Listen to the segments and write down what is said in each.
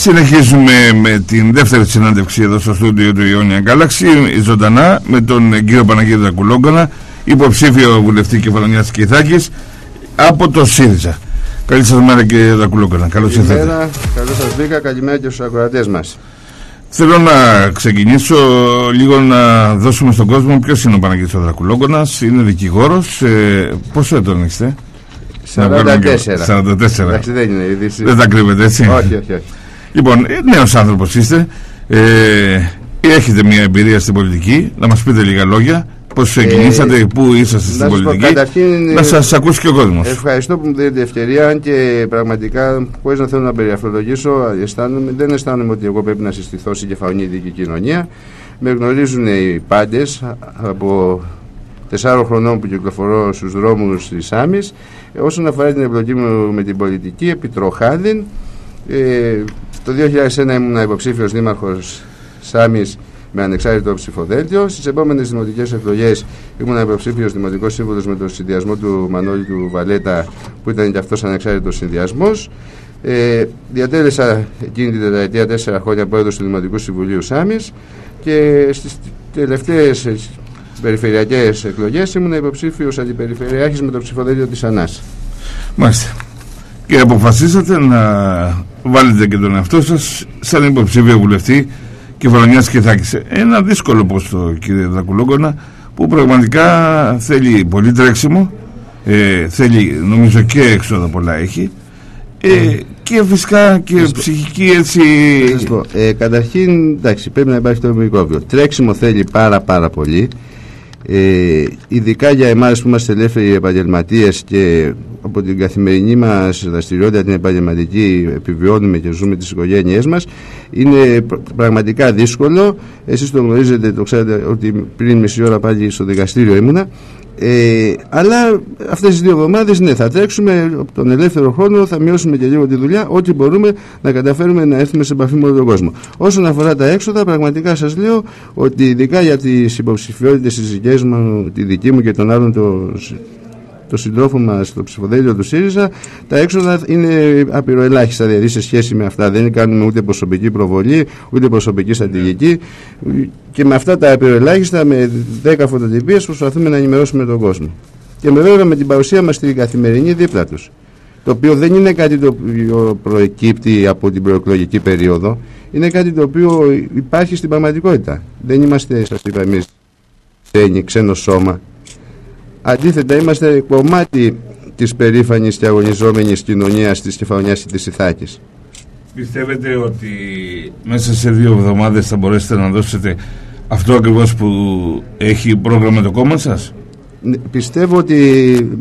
Συνεχίζουμε με την δεύτερη συνάντευξη εδώ στο στούντιο του Ιόνια Galaxy ζωντανά με τον κύριο Παναγίδη Δακουλόγκονα υποψήφιο βουλευτή Κεφαλονιάς Κιθάκης από το ΣΥΡΙΖΑ. Καλή σας μέρα κύριε Δακουλόγκονα. Καλώς ήρθατε. Καλημέρα, καλώς σας βρήκα, καλημέρα και στους ακροατές μας. Θέλω να ξεκινήσω λίγο να δώσουμε στον κόσμο ποιος είναι ο Παναγίδης ο Δρακουλόγκονας, είναι δικηγόρος, ε, πόσο έτον είστε; 44. 44. Εντάξει δεν είναι είδηση. Δεν τα κρύβετε έτσι. Όχι, όχι, όχι. Λοιπόν, ε, νέος άνθρωπος είστε, ε, έχετε μια εμπειρία στην πολιτική, να μας πείτε λίγα λόγια, πώς ξεκινήσατε, πού είσαστε στην να σας πω, πολιτική, καταρχήν, να ε, σας ακούσει και ο κόσμος. Ευχαριστώ που μου δίνετε ευκαιρία αν και πραγματικά χωρίς να θέλω να περιαφρολογήσω αισθάνομαι, δεν αισθάνομαι ότι εγώ πρέπει να συστηθώ στην κεφαλονίδικη κοινωνία. Με γνωρίζουν οι πάντες από τεσσάρων χρονών που κυκλοφορώ στους δρόμους της Άμης. Ε, όσον αφορά την εμπλοκή μου με την πολιτική επιτροχάδιν ε, το 2001 ήμουν υποψήφιος δήμαρχος Σάμης με ανεξάρτητο ψηφοδέλτιο. Στις επόμενες δημοτικές εκλογές ήμουν υποψήφιος δημοτικός σύμβουλος με τον συνδυασμό του Μανώλη του Βαλέτα, που ήταν και αυτός ανεξάρτητος συνδυασμός. Ε, διατέλεσα εκείνη την τετραετία τέσσερα χρόνια πρόεδρος του Δημοτικού Συμβουλίου Σάμις και στις τελευταίες περιφερειακές εκλογές ήμουν υποψήφιος αντιπεριφερειάρχης με το ψηφοδέλτιο της Ανάς. Μάλιστα. Και αποφασίσατε να βάλετε και τον εαυτό σας σαν υποψήφιο βουλευτή Κεφαλονιάς και Θάκης. Ένα δύσκολο πόστο κύριε Δρακουλόγκονα που πραγματικά θέλει πολύ τρέξιμο, ε, θέλει νομίζω και έξοδα πολλά έχει ε, και φυσικά και ψυχική έτσι... Θα σας πω, ε, καταρχήν, εντάξει, πρέπει να υπάρχει το μικρόβιο. Τρέξιμο θέλει πάρα πάρα πολύ. Ε, ειδικά για εμάς που είμαστε ελεύθεροι επαγγελματίες και από την καθημερινή μας δραστηριότητα την επαγγελματική επιβιώνουμε και ζούμε τις οικογένειές μας είναι πr- πραγματικά δύσκολο. Εσείς το γνωρίζετε, το ξέρετε ότι πριν μισή ώρα πάλι στο δικαστήριο ήμουνα ε, αλλά αυτές τις δύο εβδομάδες ναι, θα τρέξουμε από τον ελεύθερο χρόνο, θα μειώσουμε και λίγο τη δουλειά, ό,τι μπορούμε να καταφέρουμε να έρθουμε σε επαφή με όλο τον κόσμο. Όσον αφορά τα έξοδα, πραγματικά σας λέω ότι ειδικά για τις υποψηφιότητες τις δικές μου, τη δική μου και των άλλων το, το συντρόφο μας στο ψηφοδέλτιο του ΣΥΡΙΖΑ, τα έξοδα είναι απειροελάχιστα δηλαδή σε σχέση με αυτά. Δεν κάνουμε ούτε προσωπική προβολή, ούτε προσωπική στρατηγική. Και με αυτά τα απειροελάχιστα, με 10 φωτοτυπίες, προσπαθούμε να ενημερώσουμε τον κόσμο. Και με βέβαια με την παρουσία μας στην καθημερινή δίπλα τους. Το οποίο δεν είναι κάτι το οποίο προεκύπτει από την προεκλογική περίοδο. Είναι κάτι το οποίο υπάρχει στην πραγματικότητα. Δεν είμαστε, σας είπα εμείς, ξένο σώμα. Αντίθετα, είμαστε κομμάτι της περήφανης και αγωνιζόμενης κοινωνίας της Κεφαλονιάς και της Ιθάκης. Πιστεύετε ότι μέσα σε δύο εβδομάδες θα μπορέσετε να δώσετε αυτό ακριβώς που έχει πρόγραμμα το κόμμα σας; Ναι, Πιστεύω ότι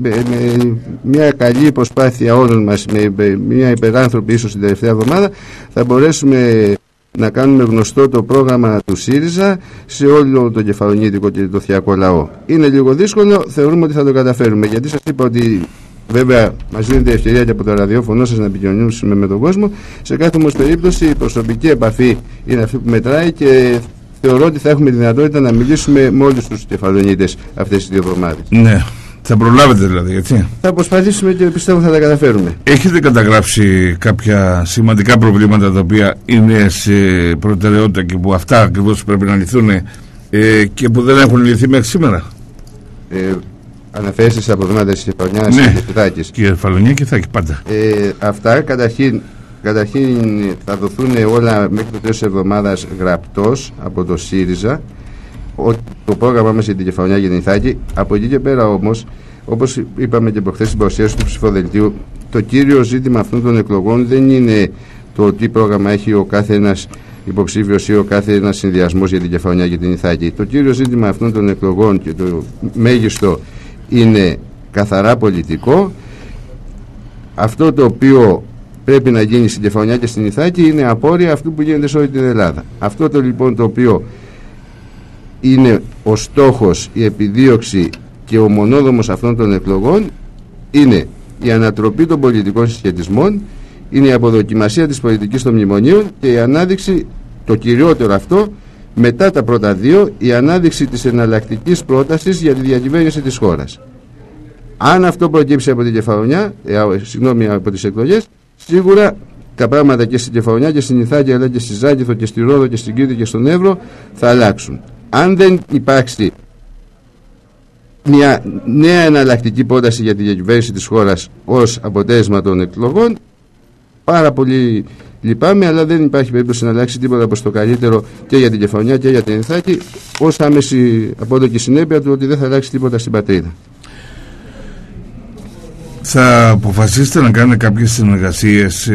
με, με μια καλή προσπάθεια όλων μας, με, με μια υπεράνθρωπη ίσως την τελευταία εβδομάδα, θα μπορέσουμε να κάνουμε γνωστό το πρόγραμμα του ΣΥΡΙΖΑ σε όλο το κεφαλονίτικο και το θειακό λαό. Είναι λίγο δύσκολο, θεωρούμε ότι θα το καταφέρουμε. Γιατί σας είπα ότι βέβαια μας δίνεται η ευκαιρία και από το ραδιόφωνο σας να επικοινωνήσουμε με τον κόσμο. Σε κάθε όμως περίπτωση η προσωπική επαφή είναι αυτή που μετράει και θεωρώ ότι θα έχουμε τη δυνατότητα να μιλήσουμε με όλους τους κεφαλονίτες αυτές τις δύο εβδομάδες. Ναι. Θα προλάβετε δηλαδή, έτσι. Θα προσπαθήσουμε και πιστεύω θα τα καταφέρουμε. Έχετε καταγράψει κάποια σημαντικά προβλήματα τα οποία είναι σε προτεραιότητα και που αυτά ακριβώ πρέπει να λυθούν ε, και που δεν έχουν λυθεί μέχρι σήμερα. Ε, αναφέρεστε στα προβλήματα της Κεφαλονιάς Ναι. και της Θάκης. Κύριε Φαλονία και θα έχει πάντα. Ε, αυτά καταρχήν, καταρχήν θα δοθούν όλα μέχρι το τέλος της εβδομάδας γραπτός από το ΣΥΡΙΖΑ ο, το πρόγραμμά μας για την Κεφαλονιά και την Ιθάκη. Από εκεί και πέρα όμως, όπως είπαμε και προχθές στην παρουσίαση του ψηφοδελτίου, το κύριο ζήτημα αυτών των εκλογών δεν είναι το τι πρόγραμμα έχει ο κάθε ένας υποψήφιος ή ο κάθε ένας συνδυασμός για την Κεφαλονιά και την Ιθάκη. Το κύριο ζήτημα αυτών των εκλογών και το μέγιστο είναι καθαρά πολιτικό αυτό το οποίο πρέπει να γίνει στην Κεφαλονιά και στην Ιθάκη είναι απόρρια αυτού που γίνεται σε όλη την Ελλάδα. Αυτό το λοιπόν το οποίο είναι ο στόχος, η επιδίωξη και ο μονόδομος αυτών των εκλογών είναι η ανατροπή των πολιτικών συσχετισμών, είναι η αποδοκιμασία της πολιτικής των μνημονίων και η ανάδειξη, το κυριότερο αυτό, μετά τα πρώτα δύο, η ανάδειξη της εναλλακτικής πρότασης για τη διακυβέρνηση της χώρας. Αν αυτό προκύψει από την κεφαλονιά, ε, α, συγγνώμη, από τις εκλογές, σίγουρα τα πράγματα και στην Κεφαλονιά και στην Ιθάκη αλλά και στη Ζάκηθο και στη Ρόδο και στην Κρήτη και στον Εύρο θα αλλάξουν. Αν δεν υπάρξει μια νέα εναλλακτική πρόταση για τη διακυβέρνηση της χώρας ως αποτέλεσμα των εκλογών πάρα πολύ λυπάμαι αλλά δεν υπάρχει περίπτωση να αλλάξει τίποτα προς το καλύτερο και για την Κεφαλονιά και για την Ιθάκη ως άμεση απόδοκη συνέπεια του ότι δεν θα αλλάξει τίποτα στην πατρίδα θα αποφασίσετε να κάνετε κάποιες συνεργασίες σε,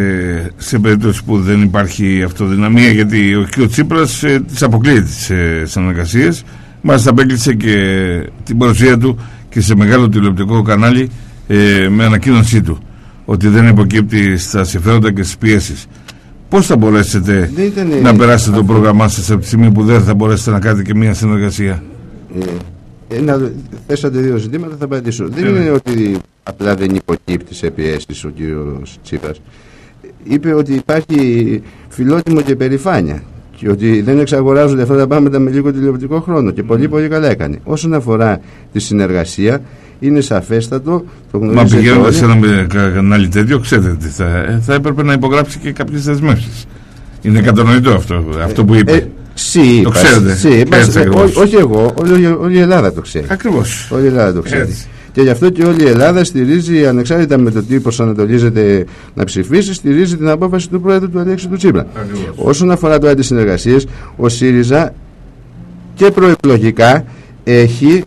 σε περίπτωση που δεν υπάρχει αυτοδυναμία γιατί ο κ. Τσίπρας ε, τις αποκλείει τις ε, συνεργασίες μας απέκλεισε και την παρουσία του και σε μεγάλο τηλεοπτικό κανάλι ε, με ανακοίνωσή του ότι δεν υποκύπτει στα συμφέροντα και στις πιέσεις Πώς θα μπορέσετε να περάσετε το πρόγραμμά σας από τη στιγμή που δεν θα μπορέσετε να κάνετε και μια συνεργασία; Ε, να θέσατε δύο ζητήματα θα απαντήσω. Δεν είναι ότι απλά δεν υποκύπτει σε πιέσεις ο κύριος Τσίπρας. Είπε ότι υπάρχει φιλότιμο και περηφάνεια και ότι δεν εξαγοράζονται αυτά τα πράγματα με λίγο τηλεοπτικό χρόνο και πολύ πολύ καλά έκανε. Όσον αφορά τη συνεργασία, είναι σαφέστατο. Το Μα πηγαίνοντας σε ένα κανάλι τέτοιο, ξέρετε τι θα, ε, θα έπρεπε να υπογράψει και κάποιες δεσμεύσεις. Είναι κατανοητό αυτό, αυτό που είπε. Ε, Σύ, το ξέρετε. Σύ, όχι εγώ, όλη, όλη η Ελλάδα το ξέρει. Ακριβώς. Όλη η Ελλάδα το ξέρει. Και γι' αυτό και όλη η Ελλάδα στηρίζει, ανεξάρτητα με το τι προσανατολίζεται να ψηφίσει, στηρίζει την απόφαση του Πρόεδρου του Αλέξη του Τσίπρα. Όσον αφορά τώρα τις συνεργασίες, ο ΣΥΡΙΖΑ και προεκλογικά έχει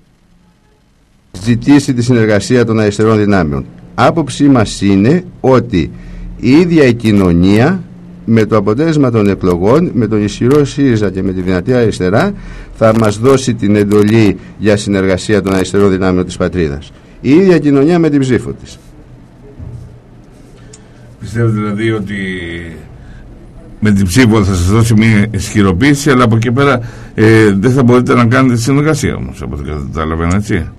ζητήσει τη συνεργασία των αριστερών δυνάμεων. Άποψή μας είναι ότι η ίδια η κοινωνία με το αποτέλεσμα των εκλογών, με τον ισχυρό ΣΥΡΙΖΑ και με τη δυνατή αριστερά, θα μας δώσει την εντολή για συνεργασία των αριστερών δυνάμεων της πατρίδας. Η ίδια κοινωνία με την ψήφο της. Πιστεύετε δηλαδή ότι με την ψήφο θα σας δώσει μια ισχυροποίηση, αλλά από εκεί πέρα ε, δεν θα μπορείτε να κάνετε συνεργασία όμως, από ό,τι καταλαβαίνω έτσι.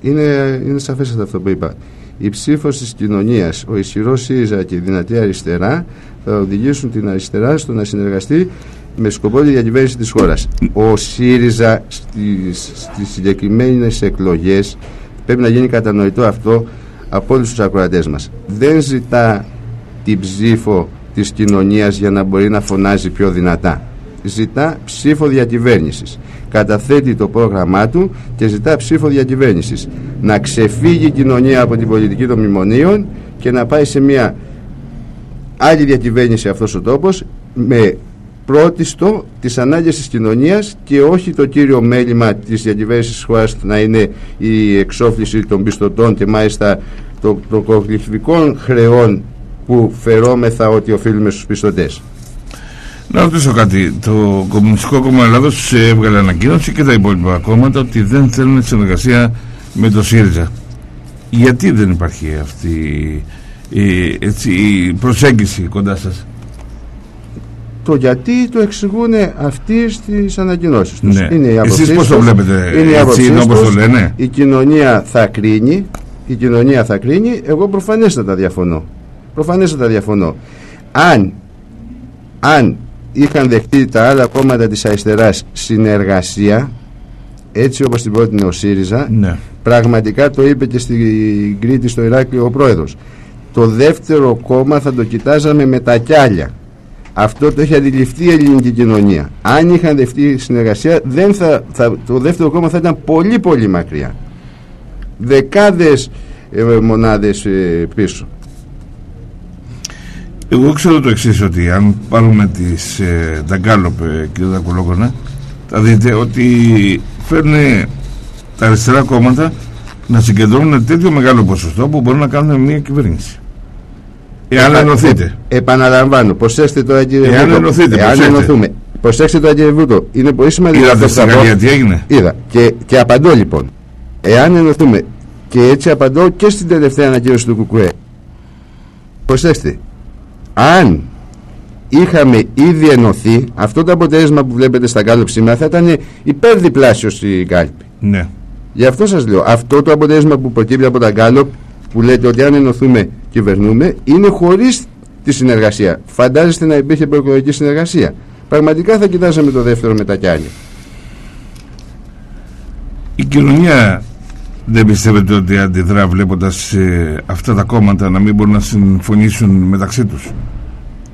Είναι, είναι σαφές αυτό που είπα. Η ψήφος της κοινωνίας, ο ισχυρός ΣΥΡΙΖΑ και η δυνατή αριστερά θα οδηγήσουν την αριστερά στο να συνεργαστεί με σκοπό τη διακυβέρνηση της χώρας. Ο ΣΥΡΙΖΑ στις, στις συγκεκριμένες εκλογές πρέπει να γίνει κατανοητό αυτό από όλους τους ακροατές μας. Δεν ζητά την ψήφο της κοινωνίας για να μπορεί να φωνάζει πιο δυνατά. Ζητά ψήφο διακυβέρνησης. Καταθέτει το πρόγραμμά του και ζητά ψήφο διακυβέρνησης. Να ξεφύγει η κοινωνία από την πολιτική των μνημονίων και να πάει σε μια άλλη διακυβέρνηση αυτός ο τόπος με πρώτιστο τις ανάγκες της κοινωνίας και όχι το κύριο μέλημα της διακυβέρνησης της χώρας να είναι η εξόφληση των πιστωτών και μάλιστα των το, χρεών που φερόμεθα ότι οφείλουμε στους πιστωτές. Να ρωτήσω κάτι. Το Κομμουνιστικό Κόμμα Ελλάδος έβγαλε ανακοίνωση και τα υπόλοιπα κόμματα ότι δεν θέλουν συνεργασία με το ΣΥΡΙΖΑ. Γιατί δεν υπάρχει αυτή η, έτσι, η προσέγγιση κοντά σας; Το γιατί το εξηγούν αυτοί στις ανακοινώσεις τους. Ναι. είναι η εσείς πώς το βλέπετε; Είναι έτσι είναι όπως το λένε; Η κοινωνία θα κρίνει. Η κοινωνία θα κρίνει. Εγώ προφανέστατα διαφωνώ. Προφανέστατα διαφωνώ. Αν αν είχαν δεχτεί τα άλλα κόμματα της αριστεράς συνεργασία έτσι όπως την πρότεινε ο ΣΥΡΙΖΑ ναι. πραγματικά το είπε και στην Κρήτη στο Ηράκλειο ο πρόεδρος το δεύτερο κόμμα θα το κοιτάζαμε με τα κιάλια. Αυτό το έχει αντιληφθεί η ελληνική κοινωνία. Αν είχαν δεχτεί συνεργασία, δεν θα, θα, το δεύτερο κόμμα θα ήταν πολύ πολύ μακριά. Δεκάδες ε, μονάδες ε, πίσω. Εγώ ξέρω το εξής ότι αν πάρουμε τις ε, Νταγκάλοπ ε, και Δακουλόκονα θα δείτε ότι φέρνει τα αριστερά κόμματα να συγκεντρώνουν τέτοιο μεγάλο ποσοστό που μπορούν να κάνουν μια κυβέρνηση. Εάν ενωθείτε. Επαναλαμβάνω, προσέξτε το κύριε Εάν ενωθείτε, Εάν ενωθούμε. Προσέξτε το κύριε Βούτο. Είναι πολύ σημαντικό. Είδατε στην Γαλλία τι έγινε; Είδα. Και, και απαντώ λοιπόν. Εάν ενωθούμε και έτσι απαντώ και στην τελευταία ανακοίνωση του Κουκουέ. Προσέξτε. Αν είχαμε ήδη ενωθεί, αυτό το αποτέλεσμα που βλέπετε στα κάλπη σήμερα θα ήταν υπερδιπλάσιος στη κάλπη. Ναι. Γι' αυτό σας λέω, αυτό το αποτέλεσμα που προκύπτει από τα γκάλοπ που λέτε ότι αν ενωθούμε κυβερνούμε είναι χωρίς τη συνεργασία. Φαντάζεστε να υπήρχε προεκλογική συνεργασία. Πραγματικά θα κοιτάζαμε το δεύτερο με τα Η κοινωνία δεν πιστεύετε ότι αντιδρά βλέποντας ε, αυτά τα κόμματα να μην μπορούν να συμφωνήσουν μεταξύ τους;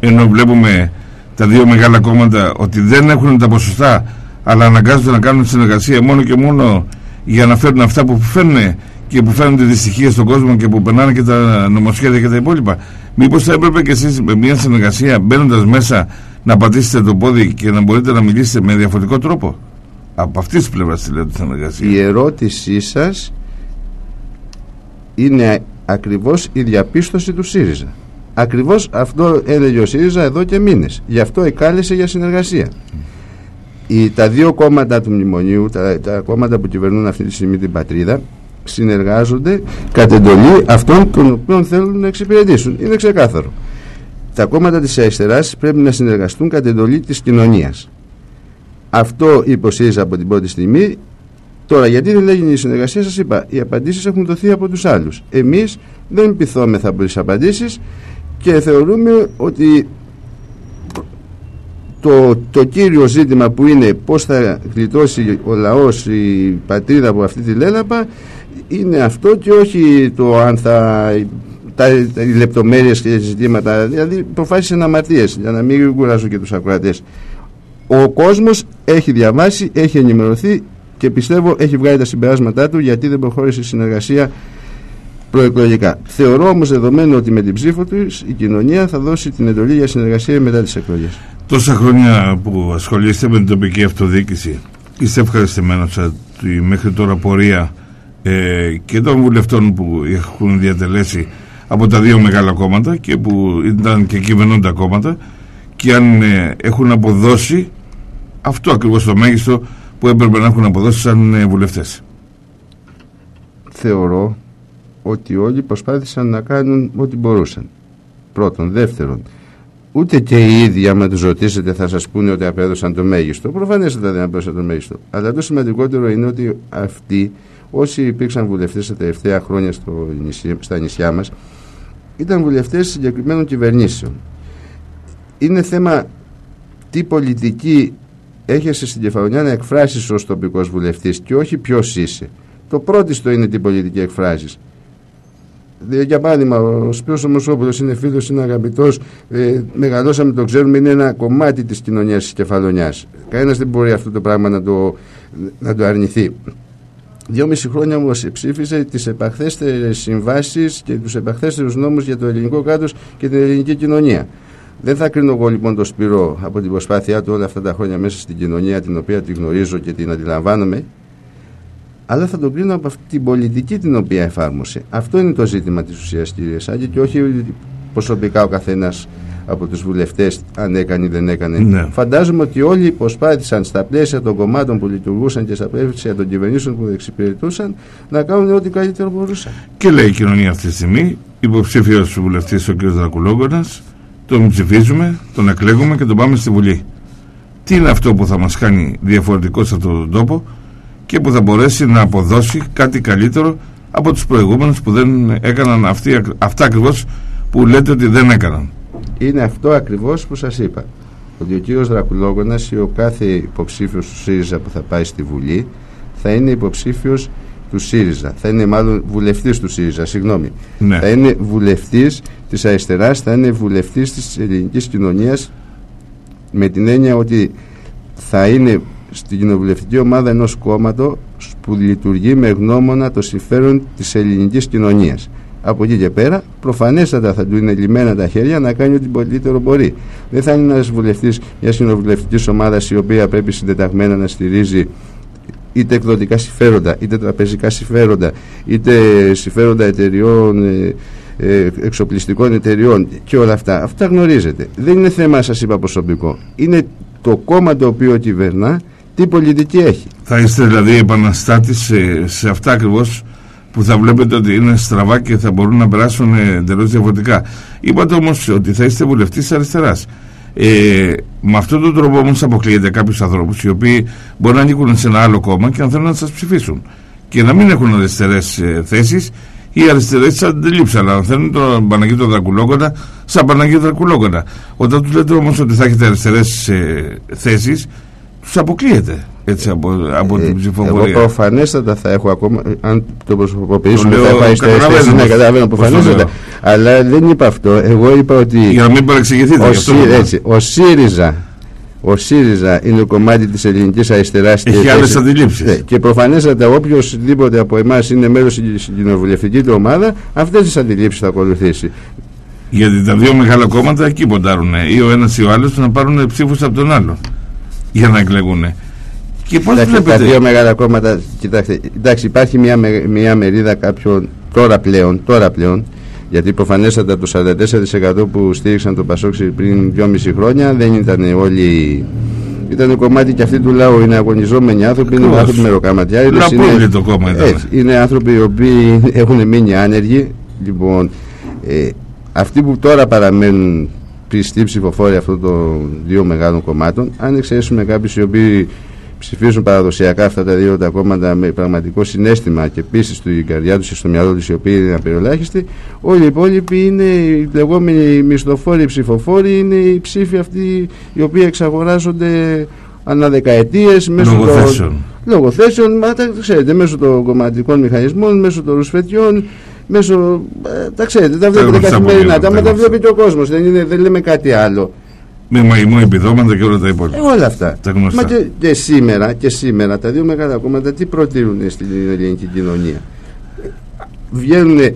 ενώ βλέπουμε τα δύο μεγάλα κόμματα ότι δεν έχουν τα ποσοστά αλλά αναγκάζονται να κάνουν συνεργασία μόνο και μόνο για να φέρουν αυτά που φέρνουν και που φέρνουν τη δυστυχία στον κόσμο και που περνάνε και τα νομοσχέδια και τα υπόλοιπα. Μήπως θα έπρεπε και εσείς με μια συνεργασία μπαίνοντας μέσα να πατήσετε το πόδι και να μπορείτε να μιλήσετε με διαφορετικό τρόπο; Από αυτής της πλευράς τη λέω τη συνεργασία. Η ερώτησή σας είναι ακριβώς η διαπίστωση του ΣΥΡΙΖΑ. Ακριβώς αυτό έλεγε ο ΣΥΡΙΖΑ εδώ και μήνες. Γι' αυτό εκάλεσε για συνεργασία. Οι, τα δύο κόμματα του μνημονίου, τα, τα κόμματα που κυβερνούν αυτή τη στιγμή την πατρίδα, συνεργάζονται κατ' εντολή αυτών των οποίων θέλουν να εξυπηρετήσουν. Είναι ξεκάθαρο. Τα κόμματα της αριστεράς πρέπει να συνεργαστούν κατ' εντολή της κοινωνίας. Αυτό υποστήριζα από την πρώτη στιγμή. Τώρα, γιατί δεν έγινε η συνεργασία, σας είπα, οι απαντήσεις έχουν δοθεί από τους άλλους. Εμείς δεν πειθόμεθα από τις απαντήσεις και θεωρούμε ότι το, το κύριο ζήτημα που είναι πώς θα γλιτώσει ο λαός η πατρίδα από αυτή τη λέλαπα είναι αυτό και όχι το αν θα τα, τα οι λεπτομέρειες και ζητήματα δηλαδή προφάσεις αναμαρτίες για να μην κουράζω και τους ακροατές ο κόσμος έχει διαβάσει, έχει ενημερωθεί και πιστεύω έχει βγάλει τα συμπεράσματά του γιατί δεν προχώρησε η συνεργασία προεκλογικά. Θεωρώ όμως δεδομένο ότι με την ψήφο του η κοινωνία θα δώσει την εντολή για συνεργασία μετά τις εκλογές. Τόσα χρόνια που ασχολείστε με την τοπική αυτοδιοίκηση, είστε ευχαριστημένο τη μέχρι τώρα πορεία ε, και των βουλευτών που έχουν διατελέσει από τα δύο μεγάλα κόμματα και που ήταν και κυβερνώντα κόμματα και αν ε, έχουν αποδώσει αυτό ακριβώς το μέγιστο που έπρεπε να έχουν αποδώσει σαν ε, βουλευτές. Θεωρώ ότι όλοι προσπάθησαν να κάνουν ό,τι μπορούσαν. Πρώτον. Δεύτερον, ούτε και οι ίδιοι, άμα τους ρωτήσετε, θα σας πούνε ότι απέδωσαν το μέγιστο. Προφανέστατα δεν απέδωσαν το μέγιστο. Αλλά το σημαντικότερο είναι ότι αυτοί, όσοι υπήρξαν βουλευτές τα τελευταία χρόνια στο στα νησιά μας, ήταν βουλευτές συγκεκριμένων κυβερνήσεων. Είναι θέμα τι πολιτική έχεσαι στην κεφαλονιά να εκφράσεις ως τοπικός βουλευτής και όχι ποιος είσαι. Το πρώτο είναι τι πολιτική εκφράζεις. Για παράδειγμα, ο Σπύρος Ομοσόπουλος είναι φίλος, είναι αγαπητός, ε, μεγαλώσαμε, το ξέρουμε, είναι ένα κομμάτι της κοινωνίας της Κεφαλονιάς. Κανένας δεν μπορεί αυτό το πράγμα να το, να το αρνηθεί. Δυόμιση χρόνια όμως ψήφισε τις επαχθέστερες συμβάσεις και τους επαχθέστερους νόμους για το ελληνικό κράτος και την ελληνική κοινωνία. Δεν θα κρίνω εγώ λοιπόν τον Σπύρο από την προσπάθειά του όλα αυτά τα χρόνια μέσα στην κοινωνία την οποία τη γνωρίζω και την αντιλαμβάνομαι αλλά θα τον κρίνω από αυτή την πολιτική την οποία εφάρμοσε. Αυτό είναι το ζήτημα της ουσίας κύριε Σάκη και όχι προσωπικά ο καθένας από τους βουλευτές αν έκανε ή δεν έκανε. Ναι. Φαντάζομαι ότι όλοι προσπάθησαν στα πλαίσια των κομμάτων που λειτουργούσαν και στα πλαίσια των κυβερνήσεων που εξυπηρετούσαν να κάνουν ό,τι καλύτερο μπορούσαν. Και λέει η κοινωνία αυτή τη στιγμή, υποψήφιος βουλευτής ο κ. Δρακουλόγκονα, τον ψηφίζουμε, τον εκλέγουμε και τον πάμε στη Βουλή. Τι είναι αυτό που θα μας κάνει διαφορετικό σε αυτόν τον τόπο, και που θα μπορέσει να αποδώσει κάτι καλύτερο από τους προηγούμενους που δεν έκαναν αυτοί, αυτά ακριβώς που λέτε ότι δεν έκαναν. Είναι αυτό ακριβώς που σας είπα. Ότι ο κύριος Δρακουλόγωνας ή ο κάθε υποψήφιος του ΣΥΡΙΖΑ που θα πάει στη Βουλή θα είναι υποψήφιος του ΣΥΡΙΖΑ. Θα είναι μάλλον βουλευτής του ΣΥΡΙΖΑ, συγγνώμη. Ναι. Θα είναι βουλευτής της αριστεράς, θα είναι βουλευτής της ελληνικής κοινωνίας με την έννοια ότι θα είναι στην κοινοβουλευτική ομάδα ενός κόμματος που λειτουργεί με γνώμονα το συμφέρον της ελληνικής κοινωνίας. Από εκεί και πέρα, προφανέστατα θα του είναι λιμένα τα χέρια να κάνει ό,τι πολύτερο μπορεί. Δεν θα είναι ένας βουλευτής μιας κοινοβουλευτικής ομάδας η οποία πρέπει συντεταγμένα να στηρίζει είτε εκδοτικά συμφέροντα, είτε τραπεζικά συμφέροντα, είτε συμφέροντα εταιριών, ε, ε, εξοπλιστικών εταιριών και όλα αυτά. Αυτά γνωρίζετε. Δεν είναι θέμα, σας είπα, προσωπικό. Είναι το κόμμα το οποίο κυβερνά τι πολιτική έχει. Θα είστε δηλαδή επαναστάτης σε, σε αυτά ακριβώς που θα βλέπετε ότι είναι στραβά και θα μπορούν να περάσουν εντελώς διαφορετικά. Είπατε όμως ότι θα είστε βουλευτής της αριστεράς. Ε, με αυτόν τον τρόπο όμως αποκλείεται κάποιους ανθρώπους οι οποίοι μπορεί να ανήκουν σε ένα άλλο κόμμα και αν θέλουν να σας ψηφίσουν. Και να μην έχουν αριστερές ε, θέσεις ή αριστερές τη αντιλήψει. Αλλά αν θέλουν τον Παναγίτο Δρακουλόκονα, σαν Παναγίτο Δρακουλόκονα. Όταν του λέτε όμως ότι θα έχετε αριστερές ε, θέσεις, τους αποκλείεται. έτσι από, από την Ε, ψηφοφορία. Εγώ προφανέστατα θα έχω ακόμα. Αν το προσωποποιήσουμε, Το λέω, θα έχω αριστερές καταλαβαίνω θέσεις, ναι, πώς- καταλαβαίνω πώς το προφανέστατα. λέω. Αλλά δεν είπα αυτό. Εγώ είπα ότι. Για να μην παρεξηγηθείτε. Ο, γι' αυτό Σύ- το λέω. έτσι, ο ΣΥΡΙΖΑ ο ΣΥΡΙΖΑ είναι το κομμάτι της ελληνικής αριστεράς Έχει και- άλλες και- αντιλήψεις. ναι, και προφανέστατα οποιοδήποτε από εμάς είναι μέλος στην κοινοβουλευτικής του ομάδα αυτές τις αντιλήψεις θα ακολουθήσει Γιατί τα δύο μεγάλα κόμματα εκεί ποντάρουν. Ή ο ένας ή ο άλλος να πάρουν ψήφους από τον άλλο. Για να εκλεγούν. Και πώς Εντάξει, τα βλέπετε. δύο μεγάλα κόμματα, κοιτάξτε, εντάξει, υπάρχει μια, με- μια μερίδα κάποιων τώρα πλέον, τώρα πλέον, γιατί προφανέστατα το 44% που στήριξαν το Πασόξη πριν 2,5 χρόνια δεν ήταν όλοι. Ήταν κομμάτι και αυτή του λαού. Είναι αγωνιζόμενοι άνθρωποι, είναι Ακριβώς. άνθρωποι μεροκαματιάριδες, Λαπρόβλητο κόμμα ήταν. έτσι, είναι άνθρωποι οι οποίοι έχουν μείνει άνεργοι. Λοιπόν, ε, αυτοί που τώρα παραμένουν πιστοί ψηφοφόροι αυτών των δύο μεγάλων κομμάτων, αν εξαιρέσουμε κάποιους οι οποίοι ψηφίζουν παραδοσιακά αυτά τα δύο τα κόμματα με πραγματικό συνέστημα και πίστη στην καρδιά τους και στο μυαλό τους, οι οποίοι είναι απεριολάχιστοι, όλοι οι υπόλοιποι είναι οι λεγόμενοι μισθοφόροι ψηφοφόροι, είναι οι ψήφοι αυτοί οι οποίοι εξαγοράζονται αναδεκαετίες μέσω των Λογοθέσεων. λογοθέσεων, μα τα ξέρετε, μέσω των κομματικών μηχανισμών, μέσω των ρουσφετιών, μέσω. ε, τα ξέρετε, τα βλέπετε γνωστά καθημερινά. πολύ, Τα, τα μα τα γνωστά. βλέπει και ο κόσμος. Δεν, είναι- δεν λέμε κάτι άλλο. Με μαϊμού επιδόματα και όλα τα υπόλοιπα. Ε, όλα αυτά. Τα γνωστά. Μα και, και σήμερα, και σήμερα τα δύο μεγάλα κόμματα τι προτείνουν στην ελληνική κοινωνία; Βγαίνουν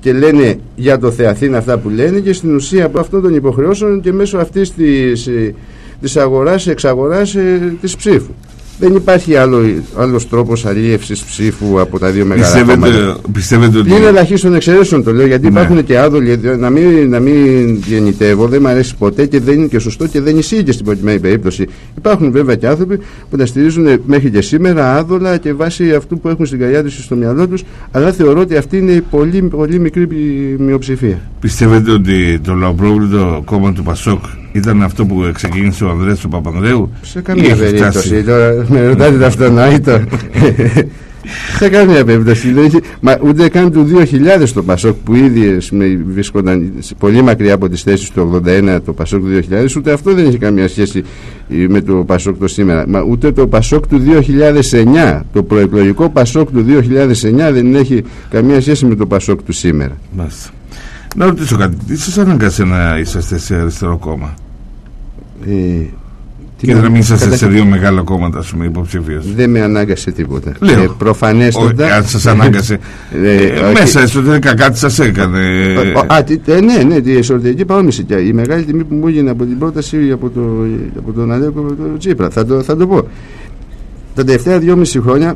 και λένε για το Θεαθήνα αυτά που λένε και στην ουσία από αυτών των υποχρεώσεων και μέσω αυτής της, ε, της αγοράς, εξαγοράς ε, της ψήφου. Δεν υπάρχει άλλο, άλλος τρόπος αλίευσης ψήφου από τα δύο μεγάλα κόμματα. Πιστεύετε, πιστεύετε ότι. Είναι ελαχίστων εξαιρέσεων το λέω γιατί Ναι. υπάρχουν και άδολοι. Να μην, να μην γεννητεύω, δεν μου αρέσει ποτέ και δεν είναι και σωστό και δεν ισχύει και στην προκειμένη περίπτωση. Υπάρχουν βέβαια και άνθρωποι που τα στηρίζουν μέχρι και σήμερα άδολα και βάσει αυτού που έχουν στην καρδιά τους στο μυαλό τους, αλλά θεωρώ ότι αυτή είναι η πολύ, πολύ μικρή μειοψηφία. Πιστεύετε ότι το λαοπρόβλητο κόμμα του Πασόκ ήταν αυτό που ξεκίνησε ο Ανδρέας του Παπανδρέου Σε ή καμία έχει περίπτωση. φτάσει; Τώρα με ρωτάτε το αυτονόητο. Σε καμία περίπτωση. Δεν έχει- Μα ούτε καν του 2000 το Πασόκ που ήδη ας πούμε, βρίσκονταν σε- πολύ μακριά από τις θέσεις του 81 το Πασόκ του 2000 ούτε αυτό δεν έχει καμία σχέση ε, με το Πασόκ το σήμερα. Μα ούτε το Πασόκ του 2009 το προεκλογικό Πασόκ του 2009 δεν έχει καμία σχέση με το Πασόκ του σήμερα. Μάλιστα. Να ρωτήσω κάτι. Τι σας ανάγκασε να είσαστε σε αριστερό κόμμα; Ε, τι και να μην είσαστε καταρχήν, σε δύο μεγάλα κόμματα, ας πούμε, υποψηφίους. Δεν με ανάγκασε τίποτα. Λέω. Ε, προφανέστατα. Όχι, αν σας ανάγκασε. Ε, ε, όχι. μέσα εσωτερικά κάτι σας έκανε. Ο- Α, τι- ε, ναι, ναι, τη εσωτερική παρόμοιση. Και η μεγάλη τιμή που μου έγινε από την πρόταση από, το, από τον Αλέκο τον Τσίπρα. Θα το, θα το πω. Τα τελευταία δυόμιση χρόνια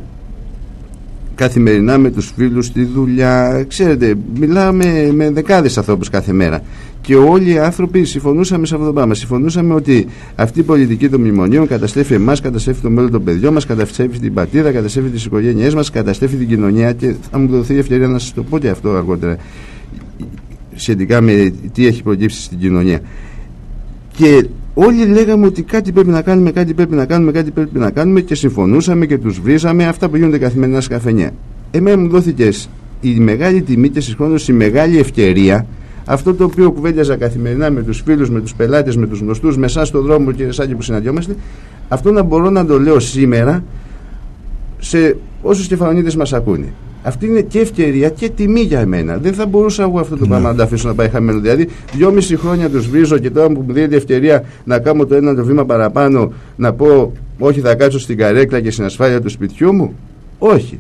καθημερινά με τους φίλους στη δουλειά. Ξέρετε μιλάμε με δεκάδες ανθρώπους κάθε μέρα. Και όλοι οι άνθρωποι συμφωνούσαμε σε αυτό το πράγμα. Συμφωνούσαμε ότι αυτή η πολιτική των μνημονίων καταστρέφει εμάς καταστρέφει το μέλλον των παιδιών μας καταστρέφει την πατρίδα, καταστρέφει τις οικογένειές μας καταστρέφει την κοινωνία και θα μου δοθεί η ευκαιρία να σας το πω και αυτό αργότερα σχετικά με τι έχει προκύψει στην κοινωνία. Και όλοι λέγαμε ότι κάτι πρέπει να κάνουμε, κάτι πρέπει να κάνουμε, κάτι πρέπει να κάνουμε και συμφωνούσαμε και τους βρίζαμε αυτά που γίνονται καθημερινά στα καφενεία. Εμένα μου δόθηκες η μεγάλη τιμή και συγχρόνως η μεγάλη ευκαιρία αυτό το οποίο κουβέντιαζα καθημερινά με τους φίλους, με τους πελάτες, με τους γνωστούς, με εσάς στον δρόμο και εσάς που συναντιόμαστε, αυτό να μπορώ να το λέω σήμερα σε όσους κεφαλονίτες μας ακούνε. Αυτή είναι και ευκαιρία και τιμή για εμένα. Δεν θα μπορούσα εγώ αυτό το πράγμα να το αφήσω να πάει χαμένο. Δηλαδή, δυόμιση χρόνια τους βρίζω και τώρα που μου δίνεται ευκαιρία να κάνω το ένα το βήμα παραπάνω, να πω Όχι, θα κάτσω στην καρέκλα και στην ασφάλεια του σπιτιού μου. Όχι.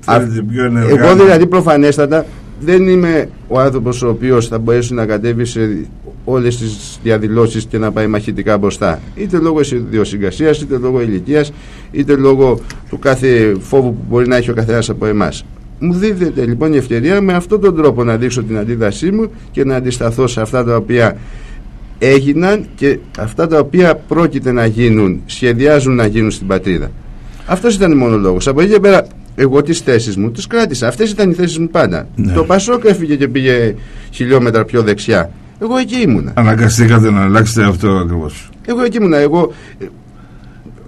Θέλετε πιο ενεργά. Εγώ δηλαδή προφανέστατα δεν είμαι ο άνθρωπος ο οποίος θα μπορέσει να κατέβει σε όλες τις διαδηλώσεις και να πάει μαχητικά μπροστά. Είτε λόγω ιδιοσυγκασίας, είτε λόγω ηλικίας, είτε λόγω του κάθε φόβου που μπορεί να έχει ο καθένας από εμάς. Μου δίδεται λοιπόν η ευκαιρία με αυτόν τον τρόπο να δείξω την αντίδρασή μου και να αντισταθώ σε αυτά τα οποία έγιναν και αυτά τα οποία πρόκειται να γίνουν, σχεδιάζουν να γίνουν στην πατρίδα. Αυτός ήταν μόνος λόγος. Από εκεί και πέρα, εγώ τις θέσεις μου τις κράτησα. Αυτές ήταν οι θέσεις μου πάντα. Ναι. Το Πασόκ έφυγε και πήγε χιλιόμετρα πιο δεξιά. Εγώ εκεί ήμουνα. Αναγκαστήκατε να αλλάξετε αυτό ακριβώς. Εγώ εκεί ήμουνα. Εγώ.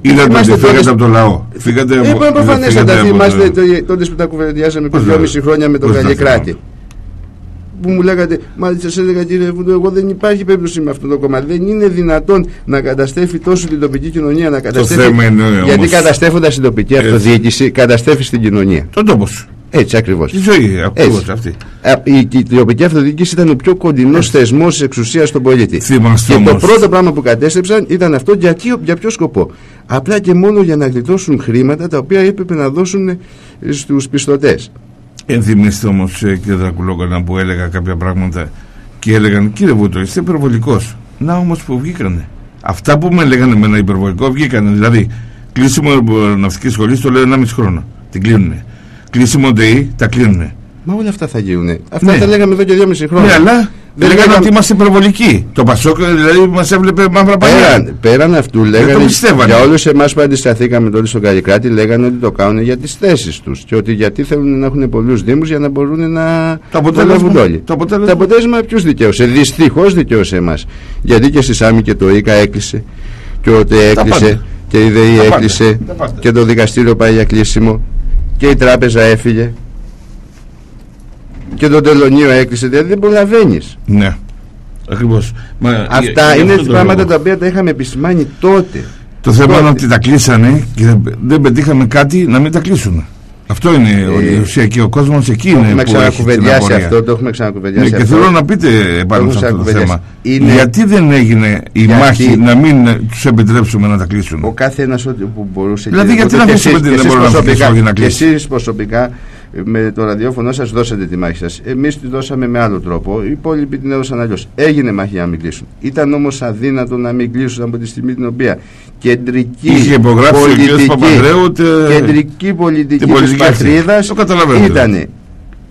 Είδατε Είμαστε ότι φύγατε τότε- από το λαό. Φύγατε Ε, από- είπαμε προφανέστατα. φύγατε από Θυμάστε το- το- τότε που τα κουβεντιάσαμε πριν Πώς δεν- 2,5 χρόνια με τον πώς δεν Καλλικράτη. θυμάμαι. που μου λέγατε, Μα σας έλεγα κύριε Βούντο, εγώ δεν υπάρχει περίπτωση με αυτό το κόμμα. Δεν είναι δυνατόν να καταστρέφει τόσο την τοπική κοινωνία, να καταστρέφει. γιατί όμως... καταστρέφοντας την τοπική αυτοδιοίκηση, καταστρέφεις την κοινωνία. Τον τόπο σου. Έτσι ακριβώς. Η ζωή, ακριβώς αυτή. Η, η τοπική αυτοδιοίκηση ήταν ο πιο κοντινός θεσμός τη εξουσίας στον πολίτη. Θυμάστε και όμως. το πρώτο πράγμα που κατέστρεψαν ήταν αυτό για, για ποιο σκοπό. Απλά και μόνο για να γλιτώσουν χρήματα τα οποία έπρεπε να δώσουν στους πιστωτές. Ενθυμίστε όμως, ε, κύριε Δρακουλόκανα, που έλεγα κάποια πράγματα και έλεγαν, κύριε Βούτο, είστε υπερβολικός. Να όμως που βγήκανε. Αυτά που με λέγανε με ένα υπερβολικό βγήκανε. Δηλαδή, κλείσιμο ναυτική σχολή το λέω 1,5 χρόνο. Την κλείνουνε κλείσιμο ΔΕΗ τα κλείνουν. Μα όλα αυτά θα γίνουν. Αυτά ναι. τα λέγαμε εδώ και δυόμιση χρόνια. Ναι, αλλά δεν λέγανε ότι είμαστε υπερβολικοί. Το Πασόκ δηλαδή μας έβλεπε μαύρα παλιά. Πέραν, πέραν αυτού λέγανε. Για όλους εμάς που αντισταθήκαμε τότε στον Καλλικράτη, λέγανε ότι το κάνουν για τις θέσεις τους. Και ότι γιατί θέλουν να έχουν πολλούς Δήμους για να μπορούν να το αποτέλεσμα, όλοι. Το αποτέλεσμα, το αποτέλεσμα ποιους δικαίωσε; Δυστυχώς δικαίωσε εμάς. Γιατί και στη Σάμι και το ΙΚΑ έκλεισε. Και ο ΟΤΕ έκλεισε. Και η ΔΕΗ έκλεισε. Και το δικαστήριο πάει για κλείσιμο και η τράπεζα έφυγε και το τελωνίο έκλεισε δηλαδή δεν προλαβαίνεις. Ναι, ακριβώς. Αυτά είναι πράγματα τα οποία τα είχαμε επισημάνει τότε. Το θέμα είναι ότι τα κλείσανε και δεν πετύχαμε κάτι να μην τα κλείσουν. Αυτό είναι ε, η ουσία και ο κόσμος εκεί είναι. Έχουμε ξανακουβεντιάσει αυτό, το έχουμε ξανακουβεντιάσει. Ναι, και θέλω να πείτε επάνω σε αυτό το θέμα. Είναι... Γιατί δεν έγινε η γιατί... μάχη να μην τους επιτρέψουμε να τα κλείσουν; Ο κάθε ένας που μπορούσε. Δηλαδή, γιατί να αφήσουμε την εμπορία να κλείσει. Και εσείς προσωπικά με το ραδιόφωνο σας δώσατε τη μάχη σας. Εμείς τη δώσαμε με άλλο τρόπο. Οι υπόλοιποι την έδωσαν αλλιώς. Έγινε μάχη να μην κλείσουν. Ήταν όμως αδύνατο να μην κλείσουν από τη στιγμή την οποία κεντρική Είχε πολιτική, ο τε... κεντρική πολιτική της πατρίδας ήταν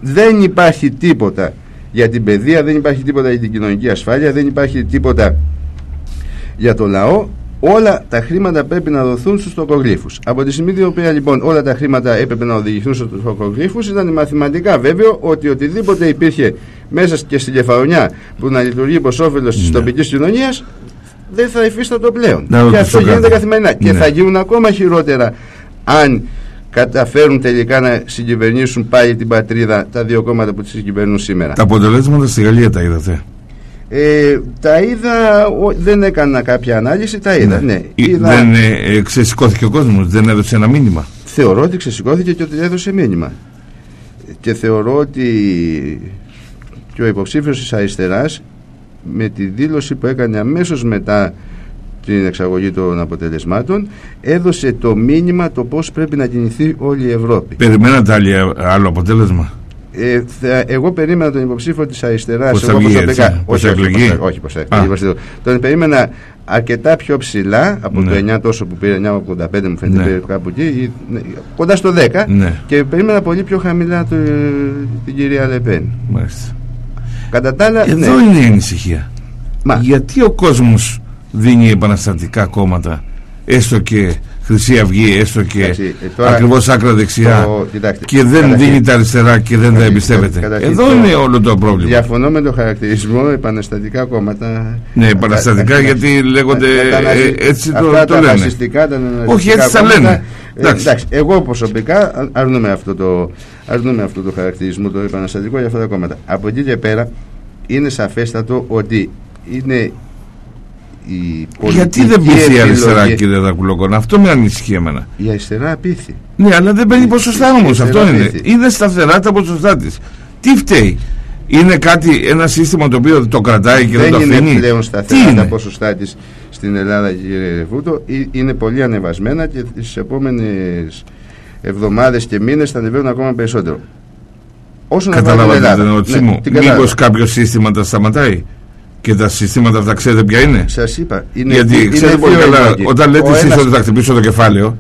δεν υπάρχει τίποτα για την παιδεία, δεν υπάρχει τίποτα για την κοινωνική ασφάλεια, δεν υπάρχει τίποτα για το λαό όλα τα χρήματα πρέπει να δοθούν στους τοκογλύφου. Από τη στιγμή την οποία λοιπόν όλα τα χρήματα έπρεπε να οδηγηθούν στους τοκογλύφου, ήταν μαθηματικά βέβαιο ότι οτιδήποτε υπήρχε μέσα και στην κεφαλονιά που να λειτουργεί προ όφελος της ναι. τοπικής κοινωνίας δεν θα υφίστατο πλέον. Να, και αυτό γίνεται καθημερινά. Ναι. Και θα γίνουν ακόμα χειρότερα αν καταφέρουν τελικά να συγκυβερνήσουν πάλι την πατρίδα τα δύο κόμματα που τη συγκυβερνούν σήμερα. Τα αποτελέσματα στη Γαλλία τα είδατε; Ε, τα είδα, δεν έκανα κάποια ανάλυση, τα είδα. Ναι. ναι είδα... Δεν ε, ξεσηκώθηκε ο κόσμος, δεν έδωσε ένα μήνυμα; Θεωρώ ότι ξεσηκώθηκε και ότι έδωσε μήνυμα. Και θεωρώ ότι και ο υποψήφιος της αριστεράς με τη δήλωση που έκανε αμέσως μετά την εξαγωγή των αποτελεσμάτων έδωσε το μήνυμα το πώς πρέπει να κινηθεί όλη η Ευρώπη. Περιμένατε άλλο αποτέλεσμα; Ε, θα, εγώ περίμενα τον υποψήφιο της αριστεράς. Πώς θα βγει έτσι, όχι, όχι, όχι, πώς Τον περίμενα αρκετά πιο ψηλά από ναι. το 9 τόσο που πήρε, 9,85 μου φαίνεται ναι. κάπου εκεί, ναι, κοντά στο 10 ναι. και περίμενα πολύ πιο χαμηλά το, την κυρία Λεπέν. Μάλιστα. Κατά τα άλλα, Εδώ ναι. είναι η ανησυχία. Μα. Γιατί ο κόσμος δίνει επαναστατικά κόμματα έστω και Χρυσή Αυγή, έστω και ε, ακριβώς άκρα δεξιά το, και δεν καταρχήν, δίνει τα αριστερά και δεν τα εμπιστεύεται. Εδώ είναι όλο το πρόβλημα. Διαφωνώ με το χαρακτηρισμό επαναστατικά κόμματα. Ναι, επαναστατικά γιατί λέγονται ε, έτσι το, αυτά το τα λένε. Φασιστικά, τα Όχι, έτσι τα λένε. Ε, εντάξει. εγώ προσωπικά αρνούμαι αυτό, το, αρνούμαι αυτό το χαρακτηρισμό το επαναστατικό για αυτά τα κόμματα. Από εκεί και πέρα είναι σαφέστατο ότι είναι γιατί δεν πείθει η αριστερά, κύριε Δακουλόκον, αυτό με ανησυχεί εμένα. Η αριστερά πείθει. Ναι, αλλά δεν παίρνει ποσοστά όμως. Αυτό είναι. Είναι σταθερά τα ποσοστά της. Τι φταίει, είναι κάτι, ένα σύστημα το οποίο το κρατάει και δεν, δεν το αφήνει. Δεν είναι πλέον σταθερά τα ποσοστά της στην Ελλάδα, κύριε Φούτο. Είναι πολύ ανεβασμένα και τις επόμενες εβδομάδες και μήνες θα ανεβαίνουν ακόμα περισσότερο. Όσον Καταλάβατε την ερώτησή ναι, μου. Μήπως κάποιο σύστημα τα σταματάει; Και τα συστήματα αυτά ξέρετε ποια είναι; Σας είπα. Είναι, Γιατί είναι ξέρετε πολύ καλά, όταν λέτε εσείς ότι θα χτυπήσω το κεφάλαιο,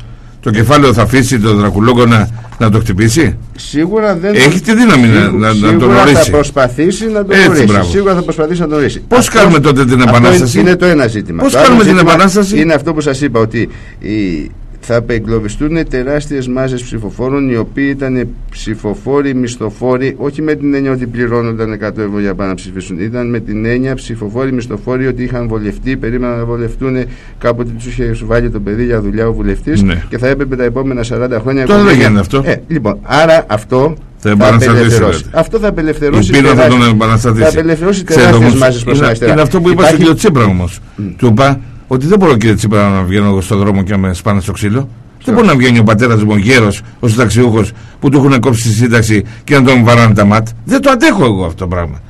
το κεφάλαιο θα αφήσει τον Δρακουλόγκο να, να το χτυπήσει; Σίγουρα δεν Έχει τη δύναμη να, να, να το γνωρίσει. θα προσπαθήσει να το γνωρίσει. Σίγουρα θα προσπαθήσει να το γνωρίσει. Πώς κάνουμε τότε την επανάσταση; Είναι το ένα ζήτημα. Πώς κάνουμε την επανάσταση; Είναι αυτό που σας είπα ότι η, θα απεγκλωβιστούν τεράστιες μάζες ψηφοφόρων οι οποίοι ήταν ψηφοφόροι, μισθοφόροι όχι με την έννοια ότι πληρώνονταν 100 ευρώ για να ψηφίσουν ήταν με την έννοια ψηφοφόροι, μισθοφόροι ότι είχαν βολευτεί, περίμεναν να βολευτούν κάποτε τους είχε βάλει το παιδί για δουλειά ο βουλευτής ναι. και θα έπρεπε τα επόμενα 40 χρόνια Τώρα δεν γίνεται αυτό ε, λοιπόν, άρα αυτό Θα επαναστατήσει. Αυτό θα απελευθερώσει. Η πείνα θα τον επαναστατήσει. Θα απελευθερώσει τεράστιες μάζες προς αριστερά. Είναι αυτό που είπα στον κύριο Τσίπρα όμως. Του είπα ότι δεν μπορώ κύριε Τσίπρα να βγαίνω στον δρόμο και να με σπάνε στο ξύλο. Δεν μπορεί να βγαίνει ο πατέρας μου γέρος, ο συνταξιούχος που του έχουν κόψει τη σύνταξη και να τον βαράνε τα μάτ. Δεν το αντέχω εγώ αυτό το πράγμα.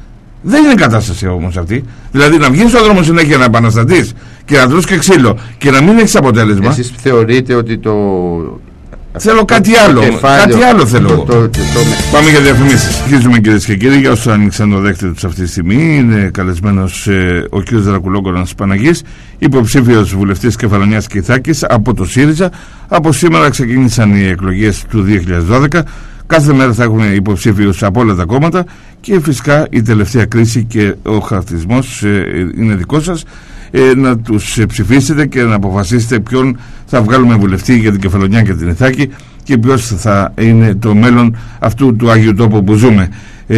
Δεν είναι κατάσταση όμως αυτή. Δηλαδή να βγεις στον δρόμο συνέχεια να επαναστατείς και να τρώσει και ξύλο και να μην έχεις αποτέλεσμα. Εσείς θεωρείτε ότι το. Θέλω κάτι άλλο. Κάτι άλλο θέλω. Το, το, το, Πάμε για διαφημίσεις. Αρχίζουμε κυρίες και κύριοι. Για όσους άνοιξαν το δέκτη τους αυτή τη στιγμή, είναι καλεσμένος ε, ο κ. Δρακουλόγκονα Παναγής, υποψήφιος βουλευτής Κεφαλονιάς Κιθάκης από το ΣΥΡΙΖΑ. Από σήμερα ξεκίνησαν οι εκλογές του 2012. Κάθε μέρα θα έχουμε υποψήφιους από όλα τα κόμματα και φυσικά η τελευταία κρίση και ο χαρτισμός ε, είναι δικό σας ε, να τους ψηφίσετε και να αποφασίσετε ποιον θα βγάλουμε βουλευτή για την Κεφαλονιά και την Ιθάκη και ποιος θα είναι το μέλλον αυτού του Αγίου Τόπου που ζούμε. Ε,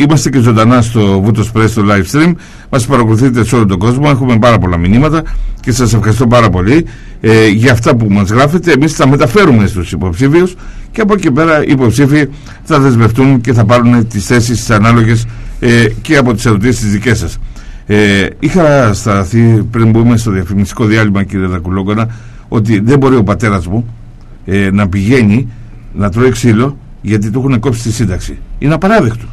είμαστε και ζωντανά στο Βούτο Press στο live stream. Μας παρακολουθείτε σε όλο τον κόσμο. Έχουμε πάρα πολλά μηνύματα και σας ευχαριστώ πάρα πολύ ε, για αυτά που μας γράφετε. Εμείς θα μεταφέρουμε στους υποψήφιους και από εκεί πέρα οι υποψήφοι θα δεσμευτούν και θα πάρουν τις θέσεις τις ανάλογες ε, και από τις ερωτήσεις τις δικές σας. Ε, είχα σταθεί πριν μπούμε στο διαφημιστικό διάλειμμα, κύριε Δακουλόγκονα, ότι δεν μπορεί ο πατέρας μου ε, να πηγαίνει να τρώει ξύλο γιατί του έχουν κόψει τη σύνταξη. Είναι απαράδεκτο.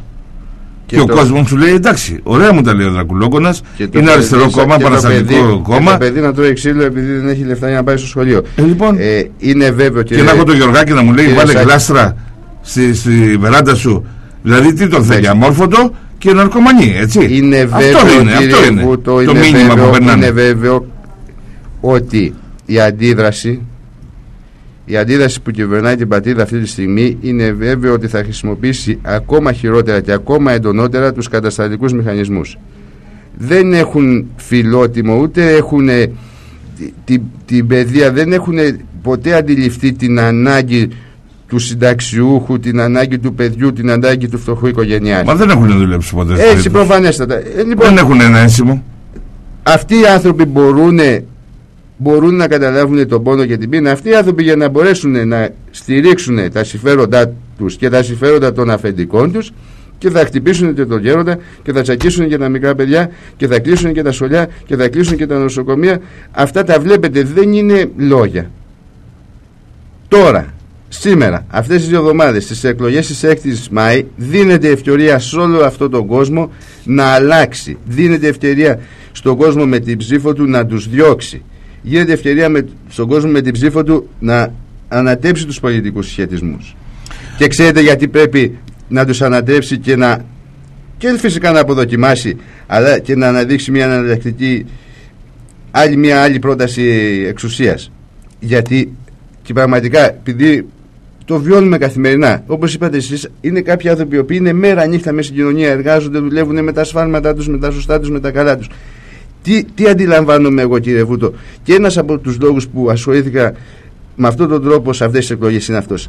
Και, και το... ο κόσμο σου λέει εντάξει, ωραία μου τα λέει ο Δρακουλόκονα. Είναι αριστερό κόμμα, παραστατικό κόμμα. Και το παιδί να τρώει ξύλο επειδή δεν έχει λεφτά για να πάει στο σχολείο. Ε, λοιπόν, ε, είναι βέβαιο και. Και να έχω το Γιωργάκι να μου λέει βάλε γλάστρα στη, στη βεράντα σου. Δηλαδή τι τον θέλει, αμόρφωτο και ναρκωμανή, έτσι. Είναι βέβαιο, αυτό είναι, αυτό είναι Βούτο, το είναι μήνυμα βέβαιο, που περνάνε. Είναι βέβαιο ότι η αντίδραση η αντίδραση που κυβερνάει την πατρίδα αυτή τη στιγμή είναι βέβαιο ότι θα χρησιμοποιήσει ακόμα χειρότερα και ακόμα εντονότερα τους καταστατικούς μηχανισμούς. Δεν έχουν φιλότιμο, ούτε έχουν την, την παιδεία, δεν έχουν ποτέ αντιληφθεί την ανάγκη του συνταξιούχου, την ανάγκη του παιδιού, την ανάγκη του φτωχού οικογενειάρχη. Μα δεν έχουν δουλέψει ποτέ. Έτσι, προφανέστατα. Ε, λοιπόν, δεν έχουν ένα ένσημο. Αυτοί οι άνθρωποι μπορούν, μπορούν να καταλάβουν τον πόνο και την πείνα. Αυτοί οι άνθρωποι για να μπορέσουν να στηρίξουν τα συμφέροντά τους και τα συμφέροντα των αφεντικών τους και θα χτυπήσουν και τον γέροντα και θα τσακίσουν και τα μικρά παιδιά και θα κλείσουν και τα σχολιά και θα κλείσουν και τα νοσοκομεία. Αυτά τα βλέπετε, δεν είναι λόγια. Τώρα, Σήμερα, αυτές τις δύο εβδομάδες, στις εκλογές της 6ης Μάη, δίνεται ευκαιρία σε όλο αυτόν τον κόσμο να αλλάξει. Δίνεται ευκαιρία στον κόσμο με την ψήφο του να τους διώξει. Γίνεται ευκαιρία με, στον κόσμο με την ψήφο του να ανατέψει τους πολιτικούς σχετισμούς. Και ξέρετε γιατί πρέπει να τους ανατρέψει και να και φυσικά να αποδοκιμάσει αλλά και να αναδείξει μια αναλλακτική άλλη μια άλλη πρόταση εξουσίας γιατί και πραγματικά επειδή το βιώνουμε καθημερινά. Όπως είπατε εσείς, είναι κάποιοι άνθρωποι που είναι μέρα νύχτα μέσα στην κοινωνία, εργάζονται, δουλεύουν με τα σφάλματά τους, με τα σωστά τους, με τα καλά τους. Τι, τι αντιλαμβάνομαι εγώ, κύριε Βούτο, και ένας από τους λόγους που ασχολήθηκα με αυτόν τον τρόπο σε αυτές τις εκλογές είναι αυτός.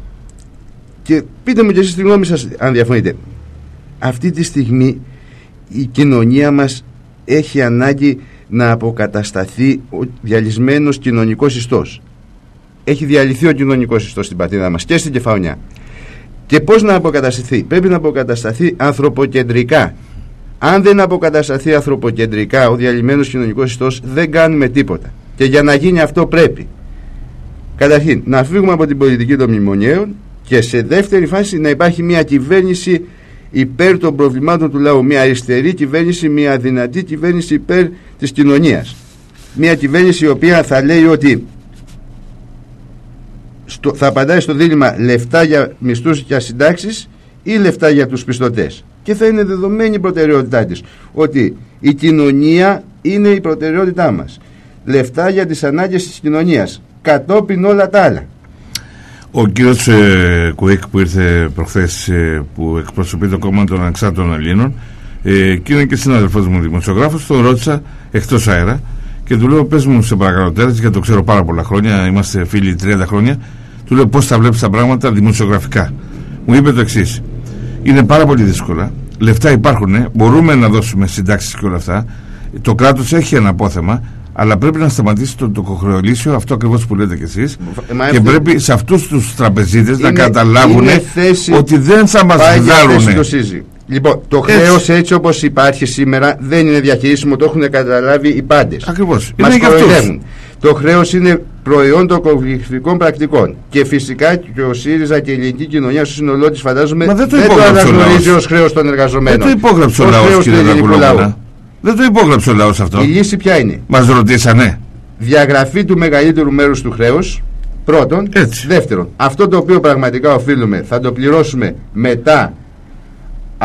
Και πείτε μου και εσείς τη γνώμη σας, αν διαφωνείτε. Αυτή τη στιγμή η κοινωνία μας έχει ανάγκη να αποκατασταθεί ο διαλυσμένος κοινωνικός ιστός έχει διαλυθεί ο κοινωνικός ιστός στην πατρίδα μας και στην Κεφαλονιά. Και πώς να αποκατασταθεί, πρέπει να αποκατασταθεί ανθρωποκεντρικά. Αν δεν αποκατασταθεί ανθρωποκεντρικά ο διαλυμένος κοινωνικός ιστός, δεν κάνουμε τίποτα. Και για να γίνει αυτό πρέπει. Καταρχήν, να φύγουμε από την πολιτική των μνημονίων και σε δεύτερη φάση να υπάρχει μια κυβέρνηση υπέρ των προβλημάτων του λαού. Μια αριστερή κυβέρνηση, μια δυνατή κυβέρνηση υπέρ της κοινωνίας. Μια κυβέρνηση η οποία θα λέει ότι στο, θα απαντάει στο δίλημα λεφτά για μισθούς και συντάξεις ή λεφτά για τους πιστωτές. Και θα είναι δεδομένη η προτεραιότητά της ότι η κοινωνία είναι η προτεραιότητά μας. Λεφτά για τις ανάγκες της κοινωνίας κατόπιν όλα τα άλλα. Ο κύριος ε, Κουίκ που ήρθε προχθές ε, που εκπροσωπεί το κόμμα των Ανεξάρτητων Ελλήνων ε, και είναι και συνάδελφός μου δημοσιογράφος τον ρώτησα εκτός αέρα και του λέω πες μου σε παρακαλώ τέρας γιατί το ξέρω πάρα πολλά χρόνια είμαστε φίλοι 30 χρόνια του λέω πώς θα βλέπεις τα πράγματα δημοσιογραφικά. Μου είπε το εξής. Είναι πάρα πολύ δύσκολα. Λεφτά υπάρχουν, μπορούμε να δώσουμε συντάξεις και όλα αυτά. Το κράτος έχει ένα απόθεμα, Αλλά πρέπει να σταματήσει το τοκοχρεωλήσιο, αυτό ακριβώς που λέτε κι εσείς. Μα Και αυτό- πρέπει σε αυτούς τους τραπεζίτες να Είναι- καταλάβουν είναι θέση- ότι δεν θα μας Πάει για θέση το βγάλουν. ΣΥΖΙ. Λοιπόν, το Έτσι. χρέος έτσι όπως υπάρχει σήμερα δεν είναι διαχειρίσιμο, το έχουν καταλάβει οι πάντες. Ακριβώς. Μας Είναι για αυτούς. κοροϊδεύουν. Το χρέος είναι προϊόν των κομβιστικών πρακτικών. Και φυσικά και ο ΣΥΡΙΖΑ και η ελληνική κοινωνία στο σύνολό της φαντάζομαι Μα δεν το το υπόγραψε ο αναγνωρίζει λαός. ως χρέος των Δεν εργαζομένων. το υπόγραψε ο Ως λαός, χρέος του κύριε ελληνικού Δρακουλόγωνα. λαού. Δεν το υπόγραψε ο λαός αυτό. Η λύση ποια είναι; Μας ρωτήσανε. Διαγραφή του μεγαλύτερου μέρους του χρέους. Πρώτον. Έτσι. Δεύτερον, αυτό το οποίο πραγματικά οφείλουμε θα το πληρώσουμε μετά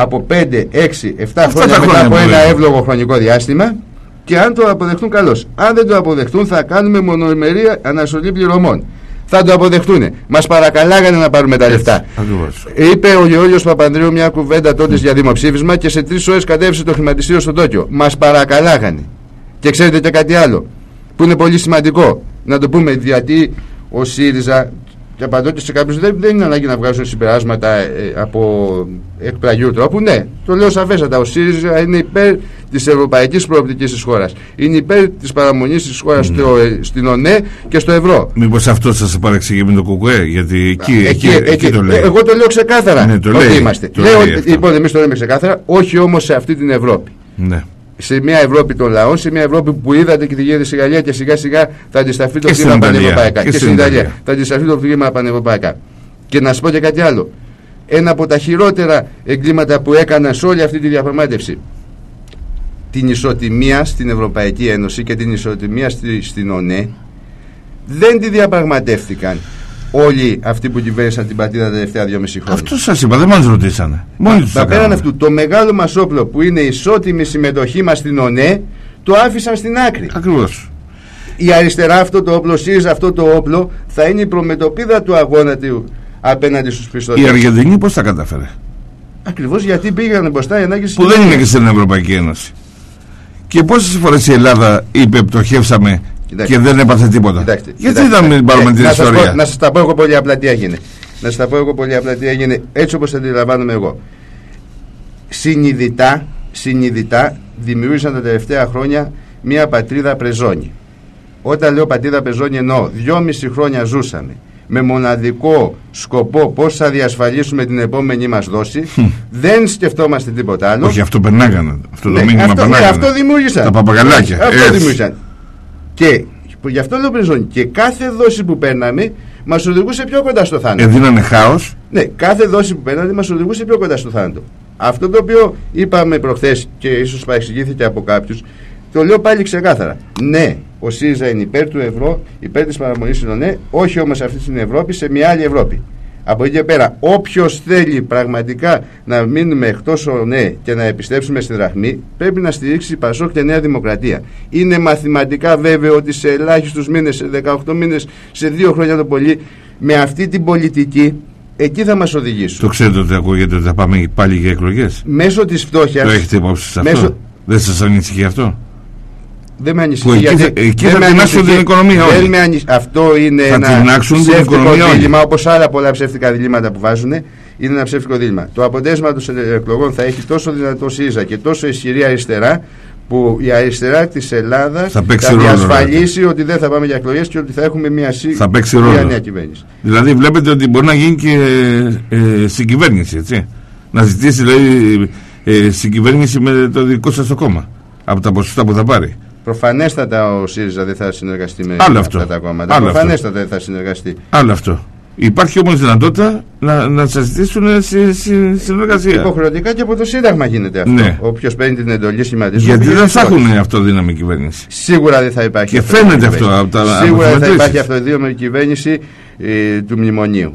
από 5, 6, 7 Αυτά χρόνια τα μετά χρόνια από που ένα λέμε. εύλογο χρονικό διάστημα και αν το αποδεχτούν καλώς. Αν δεν το αποδεχτούν, θα κάνουμε μονομερή αναστολή πληρωμών. Θα το αποδεχτούν. Μας παρακαλάγανε να πάρουμε τα λεφτά. Ακριβώς. Είπε ο Γεώργιος Παπανδρέου μια κουβέντα τότε για δημοψήφισμα και σε τρεις ώρες κατέβησε το χρηματιστήριο στο Τόκιο. Μας παρακαλάγανε. Και ξέρετε και κάτι άλλο που είναι πολύ σημαντικό να το πούμε γιατί ο ΣΥΡΙΖΑ και απαντώ και σε κάποιους δεν, δεν είναι ανάγκη να βγάζουν συμπεράσματα ε, από εκπλαγιού τρόπου. Ναι, το λέω σαφέστατα. Ο ΣΥΡΙΖΑ είναι υπέρ της ευρωπαϊκής προοπτικής της χώρας. Είναι υπέρ της παραμονής της χώρας στην ΟΝΕ και στο ευρώ. Μήπως αυτό σας παρεξηγεί με το κουκουέ, γιατί εκεί, εκεί, εκεί, το λέει. Ε, Εγώ το λέω ξεκάθαρα. Ναι, το ότι λέει. είμαστε. Το λέω, λέει ότι- αυτό. λοιπόν, εμείς το λέμε ξεκάθαρα, όχι όμως σε αυτή την Ευρώπη. Ναι. Σε μια Ευρώπη των λαών, σε μια Ευρώπη που είδατε και τι γίνεται στη Γαλλία και σιγά σιγά θα αντισταθεί το Και στην κλίμα Ιταλία. πανευρωπαϊκά. Και Και, στην στην Ιταλία Ιταλία. θα αντισταθεί το κλίμα πανευρωπαϊκά. Και να σας πω και κάτι άλλο. Ένα από τα χειρότερα εγκλήματα που έκανα σε όλη αυτή τη διαπραγμάτευση την ισοτιμία στην Ευρωπαϊκή Ένωση και την ισοτιμία στη, στην ΟΝΕ δεν τη διαπραγματεύτηκαν όλοι αυτοί που κυβέρνησαν την πατρίδα τα τελευταία δυόμιση χρόνια. Αυτό σας είπα, δεν μας ρωτήσανε. Μόνοι τους Τα τα πέραν κάνανε. αυτού, το μεγάλο μας όπλο που είναι η ισότιμη συμμετοχή μας στην ΟΝΕ, το άφησαν στην άκρη. Ακριβώς. Η αριστερά, αυτό το όπλο, ΣΥΡΙΖΑ, αυτό το όπλο, θα είναι η προμετωπίδα του αγώνα του απέναντι στους πιστωτές. Η Αργεντινή πώς τα κατάφερε; Ακριβώς γιατί πήγαν μπροστά οι ανάγκε Που δεν είναι και στην Ευρωπαϊκή Ένωση. Και πόσες φορές η Ελλάδα είπε πτωχεύσαμε Κοιτάξτε. και δεν έπαθε τίποτα. Κοιτάξτε, Γιατί κοιτάξτε. δεν μην πάρουμε Ε, την να σας ιστορία; πω- να σας τα πω εγώ πολύ απλά τι έγινε. Να σας τα πω εγώ πολύ απλά τι έγινε έτσι όπως αντιλαμβάνομαι εγώ. Συνειδητά, συνειδητά δημιούργησαν τα τελευταία χρόνια μια πατρίδα πρεζόνι. Όταν λέω πατρίδα πρεζόνι εννοώ δυόμιση χρόνια ζούσαμε με μοναδικό σκοπό πώς θα διασφαλίσουμε την επόμενη μας δόση. Δεν σκεφτόμαστε τίποτα άλλο. Όχι, αυτό περνάγανε. Αυτό το Ναι, μήνυμα αυτό, ναι, περνάγανε. αυτό δημιούργησαν. Τα παπαγαλάκια. Αυτό Έτσι. δημιούργησαν. Και γι' αυτό λέω πρεζόνι. Και κάθε δόση που παίρναμε μας οδηγούσε πιο κοντά στο θάνατο. Εδίνανε χάος. Ναι, κάθε δόση που παίρναμε μας οδηγούσε πιο κοντά στο θάνατο. Αυτό το οποίο είπαμε προχθές και ίσως παρεξηγήθηκε από κάποιους, το λέω πάλι ξεκάθαρα. Ναι, ο ΣΥΡΙΖΑ είναι υπέρ του ευρώ, υπέρ της παραμονής του ναι, όχι όμως αυτής στην Ευρώπης, σε μια άλλη Ευρώπη. Από εκεί και πέρα, όποιος θέλει πραγματικά να μείνουμε εκτός ναι και να επιστρέψουμε στη δραχμή, πρέπει να στηρίξει Πασόκ και Νέα Δημοκρατία. Είναι μαθηματικά βέβαιο ότι σε ελάχιστους μήνες, σε 18 μήνες, σε δύο χρόνια το πολύ, με αυτή την πολιτική, εκεί θα μας οδηγήσουν. Το ξέρετε ότι ακούγεται ότι θα πάμε πάλι για εκλογές; Μέσω της φτώχειας. Το έχετε υπόψη σε αυτό; Μέσω- Δεν σας ανησυχεί αυτό; Δεν με ανησυχεί. Που εκεί γιατί θα- εκεί δεν θα με τεινάξουν ανησυχεί. την οικονομία Δεν όλοι. με ανησυχεί. Αυτό είναι Θα ένα τεινάξουν την ψεύτικο οικονομία όλοι. δίλημα, όπως άλλα πολλά ψεύτικα διλήμματα που βάζουν. Είναι ένα ψεύτικο δίλημα. Το αποτέλεσμα των εκλογών θα έχει τόσο δυνατό ΣΥΡΙΖΑ και τόσο ισχυρή αριστερά που η αριστερά της Ελλάδας Θα παίξει ρόλο, διασφαλίσει ότι δεν θα πάμε για εκλογές και ότι θα έχουμε μια, σύ... Θα παίξει μια ρόλο. νέα κυβέρνηση. Δηλαδή βλέπετε ότι μπορεί να γίνει και ε, στην κυβέρνηση, έτσι. Να ζητήσει δηλαδή ε, στην κυβέρνηση με το δικό σας το κόμμα. Από τα ποσοστά που θα πάρει. Προφανέστατα ο ΣΥΡΙΖΑ δεν θα συνεργαστεί με Άλλο αυτά αυτό. τα κόμματα. Άλλο αυτό. Προφανέστατα δεν θα συνεργαστεί. Άλλο αυτό. Υπάρχει όμως δυνατότητα να, να σας ζητήσουν σε, σε, συνεργασία. Υποχρεωτικά και από το Σύνταγμα γίνεται αυτό. Ναι. Όποιος παίρνει την εντολή σχηματισμού. Γιατί πηγαίνει δεν θα στο- έχουν αυτοδύναμη κυβέρνηση. Σίγουρα δεν θα υπάρχει. Και αυτοδύναμη φαίνεται αυτό κυβέρνηση. από τα- από Σίγουρα τις δεν θα μετρήσεις. υπάρχει αυτοδύναμη κυβέρνηση ε, του μνημονίου.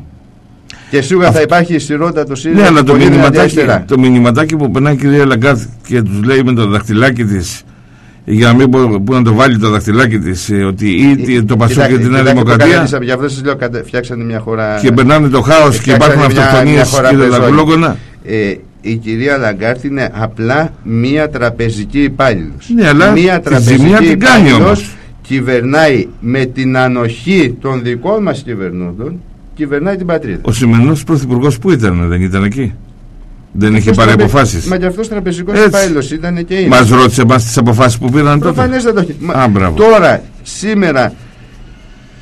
Και σίγουρα θα υπάρχει ισχυρότητα του ΣΥΡΙΖΑ. Ναι, αλλά το πολύ δυνατή μηνυματάκι, αριστερά. το μηνυματάκι που περνάει η κυρία Λαγκάρτ και τους λέει με το δαχτυλάκι της, για να μην πω πού να το βάλει το δαχτυλάκι της, ότι ή το Πασόκ και Κοιτάξτε, τη Νέα κοιτάξτε, Δημοκρατία προκαλέσαμε, Γι' αυτό σας λέω, κατα- φτιάξανε μια χώρα. και περνάνε το χάος και φτιάξανε υπάρχουν μια- αυτοκτονίες μια χώρα και πεζόνια. δακτυλόγκονα. Ε, η κυρία Λαγκάρτ είναι απλά μία τραπεζική υπάλληλος. Ναι, αλλά μία τη ζημιά την κάνει όμως. κυβερνάει με την ανοχή των δικών μας κυβερνούντων, κυβερνάει την πατρίδα. Ο σημερινός πρωθυπουργός που ήταν, δεν ήταν εκεί; Δεν είχε πάρει αποφάσεις. Μα και αυτό τραπεζικό υπάλληλος ήταν και είναι. Μας ρώτησε εμάς τις αποφάσεις που πήραν τότε. Προφανές δεν το έχει. Τώρα, σήμερα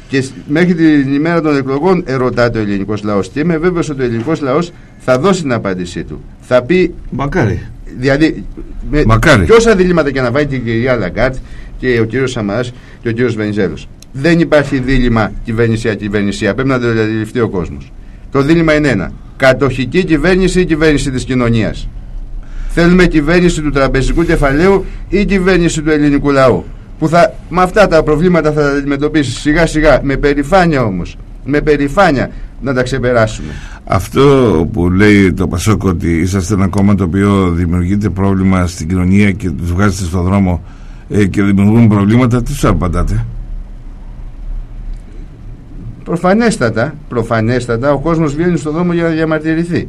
και μέχρι την ημέρα των εκλογών ερωτάται ο ελληνικός λαός. Και είμαι βέβαιος ότι ο ελληνικός λαός θα δώσει την απάντησή του. Θα πει. Μακάρι. Δηλαδή, με, Μακάρι. και όσα διλήμματα και να βάλει και η κυρία Λαγκάρντ και ο κύριος Σαμαράς και ο κύριος Βενιζέλος. Δεν υπάρχει δίλημμα κυβέρνησια-κυβέρνησια. Πρέπει να το αντιληφθεί ο κόσμος. Το δίλημμα είναι ένα. Κατοχική κυβέρνηση ή κυβέρνηση της κοινωνίας. Θέλουμε κυβέρνηση του τραπεζικού κεφαλαίου ή κυβέρνηση του ελληνικού λαού. Που θα, με αυτά τα προβλήματα θα τα αντιμετωπίσεις σιγά σιγά, με περηφάνεια όμως. Με περηφάνεια να τα ξεπεράσουμε. Αυτό που λέει το Πασόκ ότι είσαστε ένα κόμμα το οποίο δημιουργείτε πρόβλημα στην κοινωνία και τους βγάζετε στον δρόμο ε, και δημιουργούν προβλήματα, τι τους απαντάτε; Προφανέστατα, προφανέστατα ο κόσμος βγαίνει στον δρόμο για να διαμαρτυρηθεί.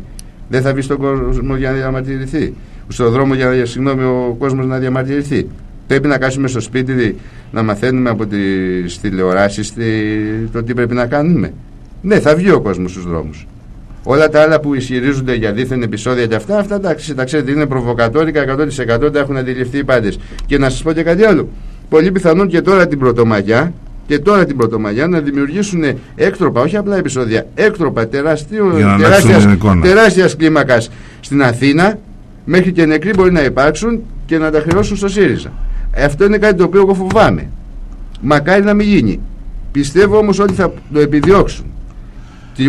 Δεν θα βγει στον κόσμο για να διαμαρτυρηθεί. Στον δρόμο για να, συγγνώμη, ο κόσμος να διαμαρτυρηθεί. Πρέπει να κάτσουμε στο σπίτι να μαθαίνουμε από τις τηλεοράσεις το τι πρέπει να κάνουμε. Ναι, θα βγει ο κόσμος στους δρόμους. Όλα τα άλλα που ισχυρίζονται για δίθεν επεισόδια και αυτά, αυτά τα, ξέρετε είναι προβοκατόρικα 100% τα έχουν αντιληφθεί οι πάντες. Και να σας πω και κάτι άλλο. Πολύ πιθανόν και τώρα την Πρωτομαγιά και τώρα την Πρωτομαγιά να δημιουργήσουν έκτροπα, όχι απλά επεισόδια, έκτροπα τεράστιας κλίμακας στην Αθήνα, μέχρι και νεκροί μπορεί να υπάρξουν και να τα χρεώσουν στο ΣΥΡΙΖΑ. Αυτό είναι κάτι το οποίο εγώ φοβάμαι. Μακάρι να μην γίνει. Πιστεύω όμως ότι θα το επιδιώξουν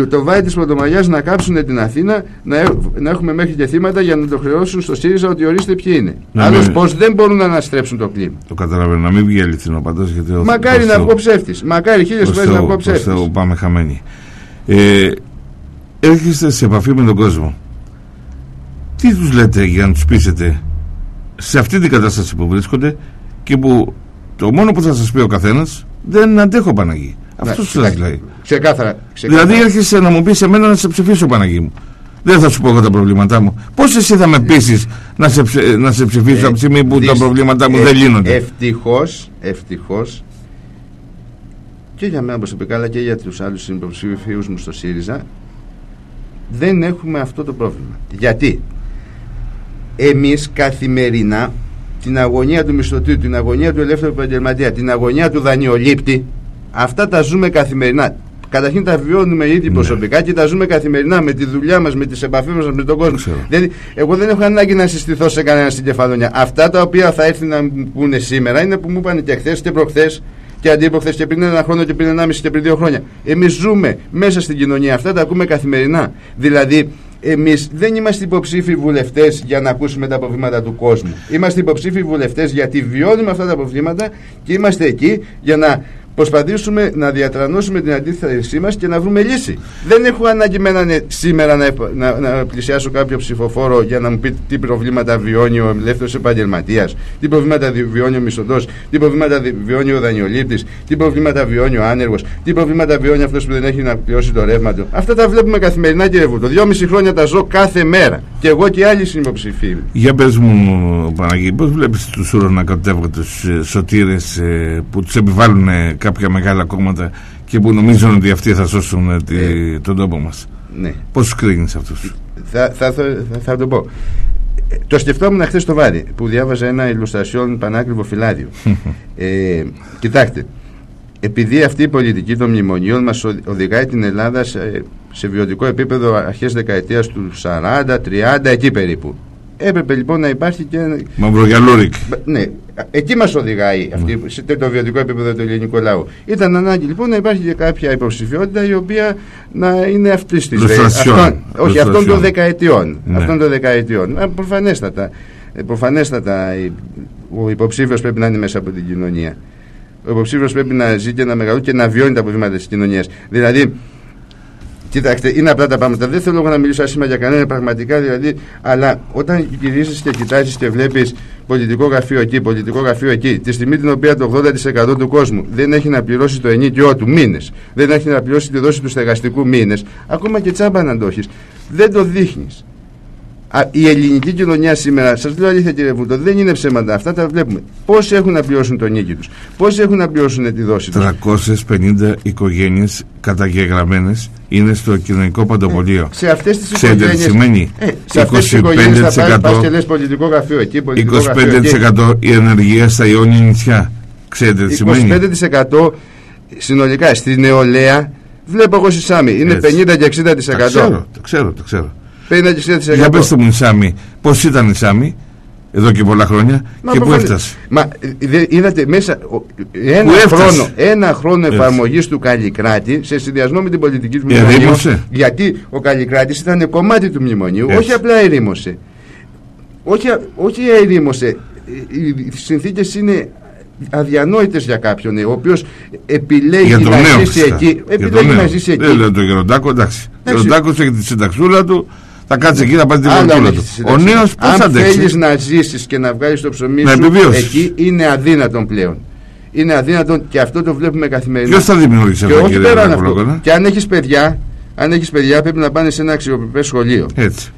το βάη της Πρωτομαγιάς να κάψουν την Αθήνα, να, να έχουμε μέχρι και θύματα για να το χρεώσουν στο ΣΥΡΙΖΑ ότι ορίστε ποιοι είναι. Άλλω μην... πώ δεν μπορούν να αναστρέψουν το κλίμα. Το καταλαβαίνω, να μην βγει αληθινό πάντω. Μακάρι να βγω ψεύτης. Μακάρι χίλιες φορές να βγω ψεύτης. πάμε χαμένοι. Ε, έρχεστε σε επαφή με τον κόσμο. Τι τους λέτε για να τους πείσετε σε αυτή την κατάσταση που βρίσκονται και που το μόνο που θα σας πει ο καθένας δεν αντέχω Παναγί. Αυτό ναι, σου λέει. Ξεκάθαρα, ξεκάθαρα. Δηλαδή έρχεσαι να μου πεις σε μένα να σε ψηφίσω Παναγί μου. Δεν θα σου πω εγώ τα προβλήματά μου. Πώς εσύ θα με πείσεις να, σε, να σε ψηφίσω ε, από τη στιγμή που τα προβλήματά μου ε, δεν λύνονται; Ευτυχώς, ευτυχώς και για μένα προσωπικά αλλά και για τους άλλους υποψηφίους μου στο ΣΥΡΙΖΑ δεν έχουμε αυτό το πρόβλημα. Γιατί; Εμείς καθημερινά την αγωνία του μισθωτή, την αγωνία του ελεύθερου επαγγελματία, την αγωνία του δανειολήπτη Αυτά τα ζούμε καθημερινά. Καταρχήν τα βιώνουμε ήδη ναι. προσωπικά και τα ζούμε καθημερινά με τη δουλειά μας, με τις επαφές μας με τον κόσμο. Δηλαδή, εγώ δεν έχω ανάγκη να συστηθώ σε κανένα στην κεφαλονιά. Αυτά τα οποία θα έρθει να μου πούνε σήμερα είναι που μου είπαν και χθες και προχθές και αντίποχθες και πριν ένα χρόνο και πριν ένα μισή και πριν δύο χρόνια. Εμείς ζούμε μέσα στην κοινωνία. Αυτά τα ακούμε καθημερινά. Δηλαδή, εμείς δεν είμαστε υποψήφοι βουλευτές για να ακούσουμε τα προβλήματα του κόσμου. Είμαστε υποψήφοι βουλευτές γιατί βιώνουμε αυτά τα προβλήματα και είμαστε εκεί για να προσπαθήσουμε να διατρανώσουμε την αντίθεσή μας και να βρούμε λύση. Δεν έχω ανάγκη σήμερα να, να, να, πλησιάσω κάποιο ψηφοφόρο για να μου πει τι προβλήματα βιώνει ο ελεύθερος επαγγελματίας, τι προβλήματα βιώνει ο μισθωτός, τι προβλήματα βιώνει ο δανειολήπτης, τι προβλήματα βιώνει ο άνεργος, τι προβλήματα βιώνει αυτός που δεν έχει να πληρώσει το ρεύμα του. Αυτά τα βλέπουμε καθημερινά κύριε Βούτο. Δυόμιση χρόνια τα ζω κάθε μέρα. Και εγώ και άλλοι συνυποψηφοί. Για πες μου, Παναγί, πώς βλέπεις τους ουρανακατεύγοντου ε, σωτήρες ε, που τους επιβάλλουν κάποια μεγάλα κόμματα και που νομίζουν ότι αυτοί θα σώσουν ε, τη, ε, τον τόπο μας. Ναι. Πώς κρίνεις αυτούς; Θα, θα, θα, θα, το πω. Το σκεφτόμουν χθες το βάρη που διάβαζα ένα ηλουστρασιόν πανάκριβο φυλάδιο. ε, κοιτάξτε, επειδή αυτή η πολιτική των μνημονίων μας οδηγάει την Ελλάδα σε, σε βιωτικό επίπεδο αρχές δεκαετίας του 40, 30, εκεί περίπου. Έπρεπε λοιπόν να υπάρχει και. Μαυρογιαλούρικ. Ναι, εκεί μας οδηγάει αυτή, σε το βιωτικό επίπεδο του ελληνικού λαού. Ήταν ανάγκη λοιπόν να υπάρχει και κάποια υποψηφιότητα η οποία να είναι αυτή τη Όχι, αυτών των δεκαετιών. Ναι. Αυτών των δεκαετιών. Προφανέστατα, ε, προφανέστατα ο υποψήφιος πρέπει να είναι μέσα από την κοινωνία. Ο υποψήφιος πρέπει να ζει και να μεγαλώσει και να βιώνει τα προβλήματα της κοινωνίας. Δηλαδή, Κοιτάξτε, είναι απλά τα πράγματα. Δεν θέλω να μιλήσω άσχημα για κανένα πραγματικά δηλαδή, αλλά όταν γυρίσει και κοιτάζεις και βλέπεις πολιτικό γραφείο εκεί, πολιτικό γραφείο εκεί, τη στιγμή την οποία το 80% του κόσμου δεν έχει να πληρώσει το ενίκιο του μήνες, δεν έχει να πληρώσει τη δόση του στεγαστικού μήνες, ακόμα και τσάμπα να το έχεις, δεν το δείχνεις. Η ελληνική κοινωνία σήμερα, σας λέω αλήθεια κύριε Βούτο, δεν είναι ψέματα. Αυτά τα βλέπουμε. Πόσοι έχουν να πληρώσουν τον νίκη τους, πόσοι έχουν να πληρώσουν τη δόση τους. 350 οικογένειες καταγεγραμμένες είναι στο κοινωνικό παντοπολείο. Ε, σε αυτές τις οικογένειε. Ξέρετε τι σημαίνει; Ε, σε αυτές τις οικογένειες θα πάει και λε πολιτικό γραφείο εκεί. Πολιτικό 25% γραφείο, η ενεργεία στα Ιόνια νησιά. Ξέρετε τι σημαίνει; 25% συνολικά στη νεολαία βλέπω εγώ στη Σάμι. Είναι 50 και 60%. Το ξέρω, το ξέρω. Το ξέρω. 50 Για πετε μου η Σάμι, πώς ήταν η Σάμι εδώ και πολλά χρόνια μα και πού έφτασες; Μα είδατε μέσα ένα χρόνο, ένα χρόνο εφαρμογής του Καλλικράτη σε συνδυασμό με την πολιτική του μνημονίου. Γιατί ο Καλλικράτης ήταν κομμάτι του μνημονίου, όχι απλά ερήμωσε. Όχι, όχι ερήμωσε. Οι συνθήκες είναι αδιανόητες για κάποιον ο οποίος επιλέγει να ζήσει εκεί. Επιλέγει να ζήσει εκεί. Δεν λέω τον Γεροντάκο, εντάξει. Ο Γεροντάκος έχει τη συνταξούλα του, θα κάτσεις εκεί να πάρει την βολτούλα του. Ο νέο πώς θα αντέξει; Αν θέλεις να ζήσεις και να βγάλεις το ψωμί σου εκεί, είναι αδύνατον πλέον. Είναι αδύνατον και αυτό το βλέπουμε καθημερινά. Ποιος θα δημιουργήσει αυτό, κύριε αυτό. Και αν έχεις παιδιά, αν έχεις παιδιά πρέπει να πάνε σε ένα αξιοπρεπές σχολείο. Έτσι.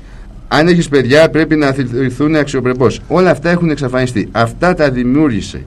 Αν έχεις παιδιά πρέπει να αθληθούν αξιοπρεπώς. Όλα αυτά έχουν εξαφανιστεί. Αυτά τα δημιούργησε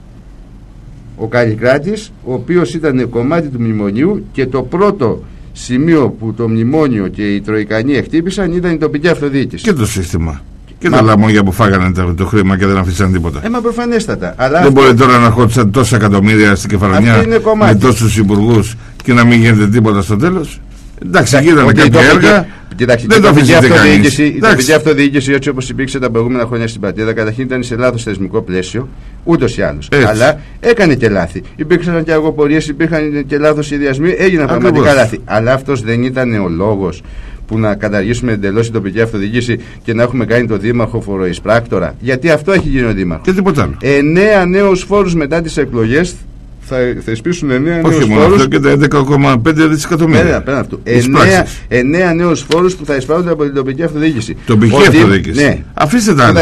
ο Καλλικράτης, ο οποίος ήταν κομμάτι του μνημονίου και το πρώτο σημείο που το μνημόνιο και οι Τροϊκανοί εκτύπησαν ήταν η τοπική αυτοδιοίκηση. Και το σύστημα. Και μα... τα λαμόγια που φάγανε το, το χρήμα και δεν αφήσαν τίποτα. Ε, μα προφανέστατα. Αλλά δεν αυτό... μπορεί τώρα να χώρισαν τόσα εκατομμύρια στην κεφαλονιά με τόσους υπουργούς και να μην γίνεται τίποτα στο τέλος. Εντάξει, γίνανε κάποια έργα. Κοιτάξτε, δεν το αφήσει αυτοδιοίκηση, η τοπική αυτοδιοίκηση έτσι όπως υπήρξε τα προηγούμενα χρόνια στην πατρίδα, καταρχήν ήταν σε λάθος θεσμικό πλαίσιο, ούτως ή άλλως. Αλλά έκανε και λάθη. Υπήρξαν και αργοπορίε, υπήρχαν και λάθος ιδιασμοί, έγιναν πραγματικά λάθη. Αλλά αυτός δεν ήταν ο λόγος που να καταργήσουμε εντελώς την τοπική αυτοδιοίκηση και να έχουμε κάνει το δήμαρχο φοροεισπράκτορα. Γιατί αυτό έχει γίνει ο δήμαρχος. Και τίποτα άλλο. Εννέα νέους φόρους μετά τις εκλογές θα θεσπίσουν 9 νέου φόρου. Όχι μόνο αυτό και τα 11,5 δισεκατομμύρια. Πέρα, πέρα αυτού. 9, νέους φόρους που θα εισπράττουν από την τοπική αυτοδιοίκηση. Τοπική Ότι, αυτοδιοίκηση. Ναι. Αφήστε τα άλλα.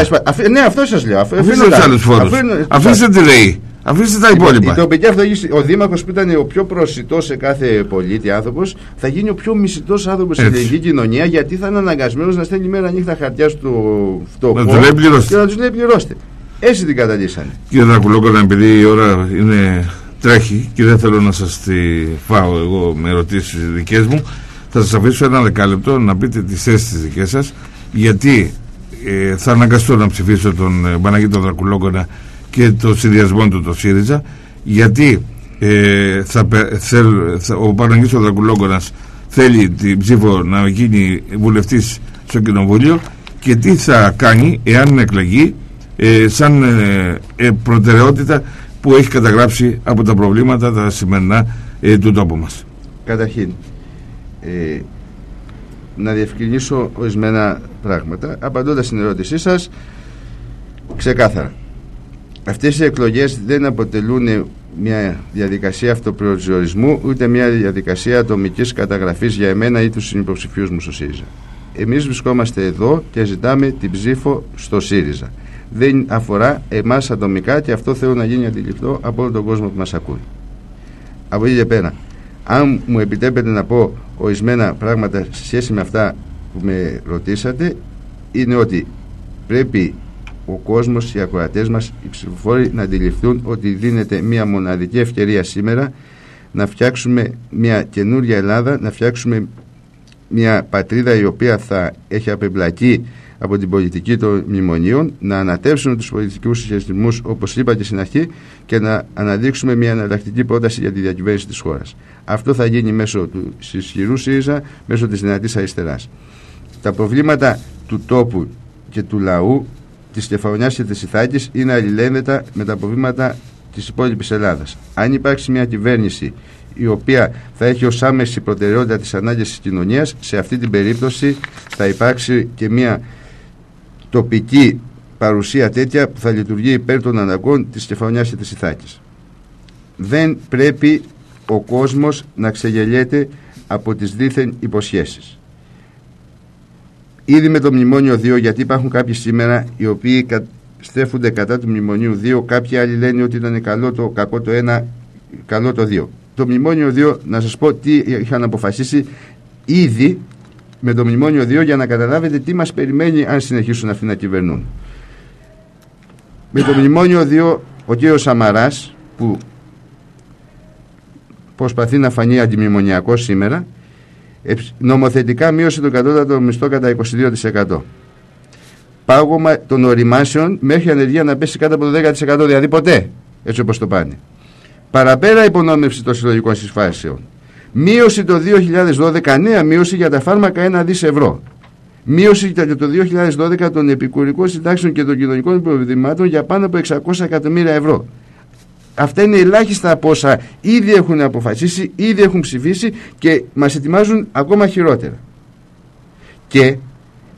Ναι, αυτό σας λέω. Αφήστε τους άλλους φόρους. Αφήστε τη ΔΕΗ. Αφήστε τα υπόλοιπα. Η τοπική αυτοδιοίκηση, ο Δήμαρχος που ήταν ο πιο προσιτός σε κάθε πολίτη άνθρωπος, θα γίνει ο πιο μισητός άνθρωπος στην ελληνική κοινωνία γιατί θα είναι αναγκασμένος να στέλνει μέρα νύχτα χαρτιά στο φτωχό και να τους λέει πληρώστε. Έτσι την καταλύσανε. Κύριε Δρακουλόκονα, επειδή η ώρα είναι τρέχει και δεν θέλω να σας τη φάω εγώ με ερωτήσεις δικές μου. Θα σας αφήσω ένα δεκάλεπτο να πείτε τις θέσεις τις δικές σας γιατί ε, θα αναγκαστώ να ψηφίσω τον ε, Παναγίτο Δρακουλόκονα και το συνδυασμό του το ΣΥΡΙΖΑ γιατί ε, θα, θέλ, θα, ο Παναγίτος Δρακουλόκονας θέλει την ψήφο να γίνει βουλευτής στο Κοινοβούλιο και τι θα κάνει εάν εκλεγεί ε, σαν ε, προτεραιότητα που έχει καταγράψει από τα προβλήματα τα σημερινά ε, του τόπου μας. Καταρχήν, ε, να διευκρινίσω ορισμένα πράγματα. Απαντώντας στην ερώτησή σας, ξεκάθαρα. Αυτές οι εκλογές δεν αποτελούν μια διαδικασία αυτοπροσδιορισμού ούτε μια διαδικασία ατομικής καταγραφής για εμένα ή τους συνυποψηφίους μου στο ΣΥΡΙΖΑ. Εμείς βρισκόμαστε εδώ και ζητάμε την ψήφο στο ΣΥΡΙΖΑ δεν αφορά εμάς ατομικά και αυτό θέλω να γίνει αντιληπτό από όλο τον κόσμο που μας ακούει. Από εκεί και πέρα, αν μου επιτρέπετε να πω ορισμένα πράγματα σε σχέση με αυτά που με ρωτήσατε, είναι ότι πρέπει ο κόσμος, οι ακροατές μας, οι ψηφοφόροι να αντιληφθούν ότι δίνεται μια μοναδική ευκαιρία σήμερα να φτιάξουμε μια καινούρια Ελλάδα, να φτιάξουμε μια πατρίδα η οποία θα έχει απεμπλακεί από την πολιτική των μνημονίων, να ανατρέψουμε τους πολιτικούς συσχετισμούς όπως είπα και στην αρχή και να αναδείξουμε μια εναλλακτική πρόταση για τη διακυβέρνηση της χώρας. Αυτό θα γίνει μέσω του ισχυρού ΣΥΡΙΖΑ, μέσω της δυνατής αριστεράς. Τα προβλήματα του τόπου και του λαού, της Κεφαλονιάς και της Ιθάκης είναι αλληλένδετα με τα προβλήματα της υπόλοιπης Ελλάδας. Αν υπάρξει μια κυβέρνηση η οποία θα έχει ως άμεση προτεραιότητα τις ανάγκες της κοινωνίας, σε αυτή την περίπτωση θα υπάρξει και μια τοπική παρουσία τέτοια που θα λειτουργεί υπέρ των αναγκών της Κεφαλονιάς και της Ιθάκης. Δεν πρέπει ο κόσμος να ξεγελιέται από τις δίθεν υποσχέσεις. Ήδη με το Μνημόνιο 2, γιατί υπάρχουν κάποιοι σήμερα οι οποίοι στρέφονται κατά του Μνημονίου 2, κάποιοι άλλοι λένε ότι ήταν καλό το κακό το 1, καλό το 2. Το Μνημόνιο 2, να σας πω τι είχαν αποφασίσει ήδη με το Μνημόνιο 2 για να καταλάβετε τι μας περιμένει αν συνεχίσουν αυτοί να κυβερνούν. Με το Μνημόνιο 2 ο κ. Σαμαράς που προσπαθεί να φανεί αντιμνημονιακός σήμερα νομοθετικά μείωσε τον κατώτατο μισθό κατά 22%. Πάγωμα των οριμάσεων μέχρι ανεργία να πέσει κάτω από το 10% δηλαδή ποτέ έτσι όπως το πάνε. Παραπέρα υπονόμευση των συλλογικών συσφάσεων. Μείωση το 2012, νέα μείωση για τα φάρμακα 1 δις ευρώ. Μείωση για το 2012 των επικουρικών συντάξεων και των κοινωνικών υποβιδημάτων για πάνω από 600 εκατομμύρια ευρώ. Αυτά είναι ελάχιστα από όσα ήδη έχουν αποφασίσει, ήδη έχουν ψηφίσει και μας ετοιμάζουν ακόμα χειρότερα. Και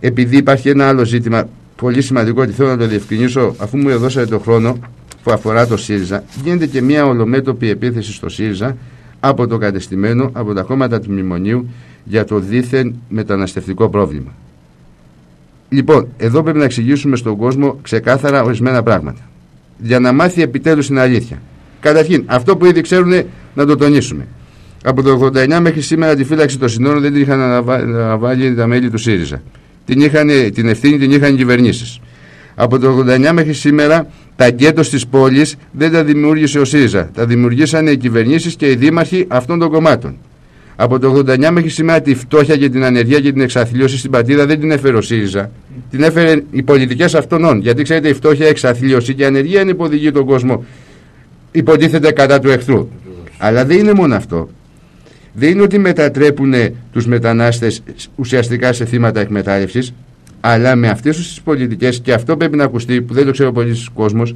επειδή υπάρχει ένα άλλο ζήτημα πολύ σημαντικό και θέλω να το διευκρινίσω αφού μου δώσατε το χρόνο που αφορά το ΣΥΡΙΖΑ γίνεται και μια ολομέτωπη επίθεση στο ΣΥΡΙΖΑ από το κατεστημένο, από τα κόμματα του Μνημονίου για το δίθεν μεταναστευτικό πρόβλημα. Λοιπόν, εδώ πρέπει να εξηγήσουμε στον κόσμο ξεκάθαρα ορισμένα πράγματα. Για να μάθει επιτέλους την αλήθεια. Καταρχήν, αυτό που ήδη ξέρουν να το τονίσουμε. Από το 89 μέχρι σήμερα τη φύλαξη των συνόρων δεν την είχαν αναβάλει τα μέλη του ΣΥΡΙΖΑ. Την, είχαν, την ευθύνη την είχαν οι κυβερνήσεις. Από το 89 μέχρι σήμερα τα γκέτος της πόλης δεν τα δημιούργησε ο ΣΥΡΙΖΑ. Τα δημιουργήσαν οι κυβερνήσεις και οι δήμαρχοι αυτών των κομμάτων. Από το 89 μέχρι σήμερα τη φτώχεια και την ανεργία και την εξαθλίωση στην πατρίδα δεν την έφερε ο ΣΥΡΙΖΑ. Την έφερε οι πολιτικές αυτών. Γιατί ξέρετε, η φτώχεια, η εξαθλίωση και η ανεργία είναι που οδηγεί τον κόσμο υποτίθεται κατά του εχθρού. Αλλά δεν είναι μόνο αυτό. Δεν είναι ότι μετατρέπουν τους μετανάστες ουσιαστικά σε θύματα εκμετάλλευσης, αλλά με αυτές τις πολιτικές, και αυτό πρέπει να ακουστεί, που δεν το ξέρω πολύ στους κόσμος,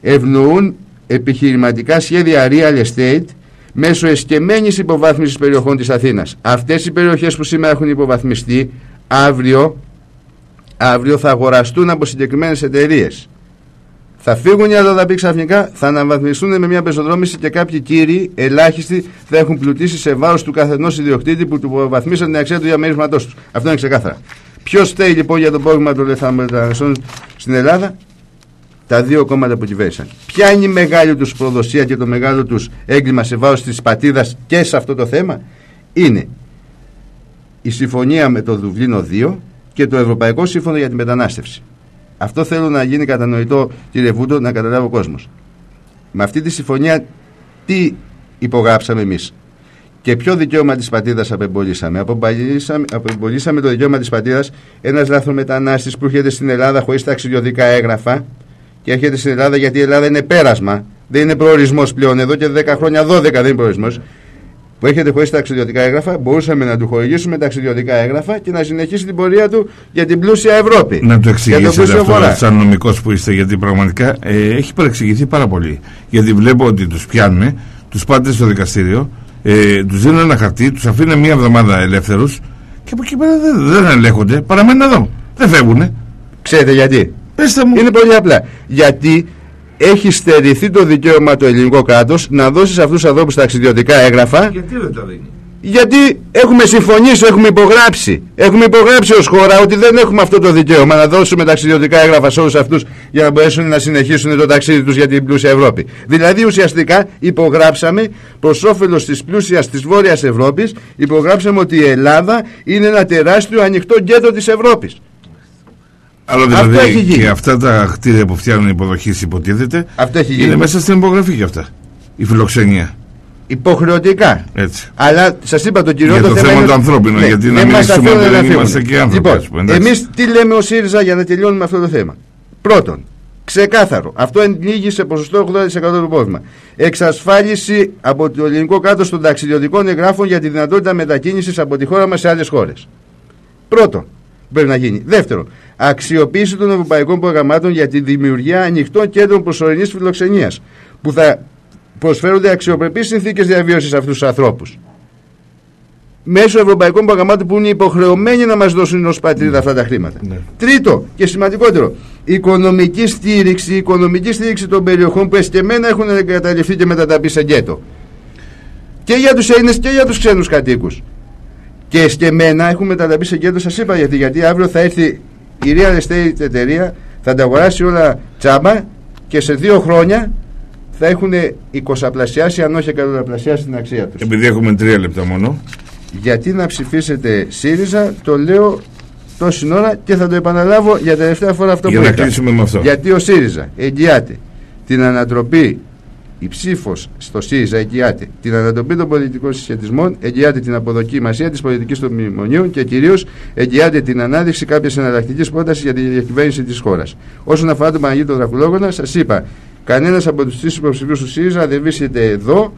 ευνοούν επιχειρηματικά σχέδια real estate μέσω εσκεμμένης υποβάθμισης περιοχών της Αθήνας. Αυτές οι περιοχές που σήμερα έχουν υποβαθμιστεί, αύριο, αύριο θα αγοραστούν από συγκεκριμένες εταιρείες. Θα φύγουν οι αλλοδαποί ξαφνικά, θα αναβαθμιστούν με μια πεζοδρόμηση και κάποιοι κύριοι ελάχιστοι θα έχουν πλουτίσει σε βάρος του καθενός ιδιοκτήτη που του βαθμίσαν την αξία του διαμερίσματός τους. Αυτό είναι ξεκάθαρα. Ποιος στέει λοιπόν για το πρόβλημα των λεφταμεταναστών στην Ελλάδα, τα δύο κόμματα που κυβέρνησαν. Ποια είναι η μεγάλη τους προδοσία και το μεγάλο τους έγκλημα σε βάρος της πατίδα και σε αυτό το θέμα, είναι η συμφωνία με το Δουβλίνο 2 και το Ευρωπαϊκό Σύμφωνο για την Μετανάστευση. Αυτό θέλω να γίνει κατανοητό, κύριε Βούντο, να καταλάβει ο κόσμος. Με αυτή τη συμφωνία, τι υπογράψαμε εμείς; Και ποιο δικαίωμα της πατρίδας απεμπολίσαμε. Απεμπολίσαμε το δικαίωμα της πατρίδας ένας λάθρομετανάστη που έρχεται στην Ελλάδα χωρίς ταξιδιωτικά έγγραφα και έρχεται στην Ελλάδα γιατί η Ελλάδα είναι πέρασμα. Δεν είναι προορισμός πλέον. Εδώ και 10 χρόνια, 12 δεν είναι προορισμός που έχετε χωρίς ταξιδιωτικά έγγραφα, μπορούσαμε να του χορηγήσουμε ταξιδιωτικά έγγραφα και να συνεχίσει την πορεία του για την πλούσια Ευρώπη. Να το εξηγήσετε αυτό, σαν νομικός που είστε, γιατί πραγματικά ε, έχει παρεξηγηθεί πάρα πολύ. Γιατί βλέπω ότι τους πιάνουν, τους πάτε στο δικαστήριο, ε, τους δίνουν ένα χαρτί, τους αφήνουν μία εβδομάδα ελεύθερους και από εκεί πέρα δεν, δεν ελέγχονται. Παραμένουν εδώ. Δεν φεύγουν. Ξέρετε γιατί; Είναι πολύ απλά. Γιατί έχει στερηθεί το δικαίωμα το ελληνικό κράτος να δώσει σε αυτούς τους ανθρώπους ταξιδιωτικά έγγραφα. Γιατί δεν τα δίνει; Γιατί έχουμε συμφωνήσει, έχουμε υπογράψει. Έχουμε υπογράψει ως χώρα ότι δεν έχουμε αυτό το δικαίωμα να δώσουμε ταξιδιωτικά έγγραφα σε όλους αυτούς για να μπορέσουν να συνεχίσουν το ταξίδι τους για την πλούσια Ευρώπη. Δηλαδή ουσιαστικά υπογράψαμε προς όφελος της πλούσιας της Βόρειας Ευρώπης, υπογράψαμε ότι η Ελλάδα είναι ένα τεράστιο ανοιχτό γκέτο της Ευρώπης. Αλλά δηλαδή αυτό έχει και αυτά τα κτίρια που φτιάχνουν υποδοχή υποτίθεται αυτό έχει είναι μέσα στην υπογραφή και αυτά. Η φιλοξενία. Υποχρεωτικά. Έτσι. Αλλά σας είπα το κύριο Για το θέμα, θέμα του ανθρώπινου, ναι, γιατί να μιλήσουμε ότι δεν είμαστε και άνθρωποι. Λοιπόν, Εμείς τι λέμε ω ΣΥΡΙΖΑ για να τελειώνουμε αυτό το θέμα; Πρώτον, ξεκάθαρο. Αυτό ενλήγει σε ποσοστό 80% του πρόβλημα. Εξασφάλιση από το ελληνικό κράτος των ταξιδιωτικών εγγράφων για τη δυνατότητα μετακίνησης από τη χώρα μας σε άλλες χώρες. Πρώτον, πρέπει να γίνει. Δεύτερον, αξιοποίηση των ευρωπαϊκών προγραμμάτων για τη δημιουργία ανοιχτών κέντρων προσωρινής φιλοξενίας που θα προσφέρονται αξιοπρεπείς συνθήκες διαβίωσης σε αυτούς τους ανθρώπους. Μέσω ευρωπαϊκών προγραμμάτων που είναι υποχρεωμένοι να μας δώσουν ως πατρίδα αυτά τα χρήματα. Ναι. Τρίτο και σημαντικότερο, οικονομική στήριξη, οικονομική στήριξη των περιοχών που εσκεμμένα έχουν εγκαταλειφθεί και μεταταπεί σε γκέτο. Και για τους Έλληνες και για τους ξένους κατοίκους. Και εσκεμμένα έχουν μεταταπεί σε γκέτο, σας είπα γιατί, γιατί αύριο θα έρθει η real estate εταιρεία θα τα αγοράσει όλα τσάμπα και σε δύο χρόνια θα έχουν 20 πλασιάσει αν όχι εκατονταπλασιάσει την αξία τους. Επειδή έχουμε τρία λεπτά μόνο, γιατί να ψηφίσετε ΣΥΡΙΖΑ το λέω τόση ώρα και θα το επαναλάβω για τελευταία φορά αυτό για που να είπα. κλείσουμε με αυτό. Γιατί ο ΣΥΡΙΖΑ εγγυάται την ανατροπή η ψήφος στο ΣΥΡΙΖΑ εγγυάται την ανατροπή των πολιτικών συσχετισμών, εγγυάται την αποδοκιμασία της πολιτικής των μνημονίων και κυρίως εγγυάται την ανάδειξη κάποιας εναλλακτικής πρότασης για τη διακυβέρνηση της χώρας. Όσον αφορά τον Παναγίτο Δρακουλόγωνα, σας είπα, κανένας από τους τρεις υποψηφίους του ΣΥΡΙΖΑ δεν βρίσκεται εδώ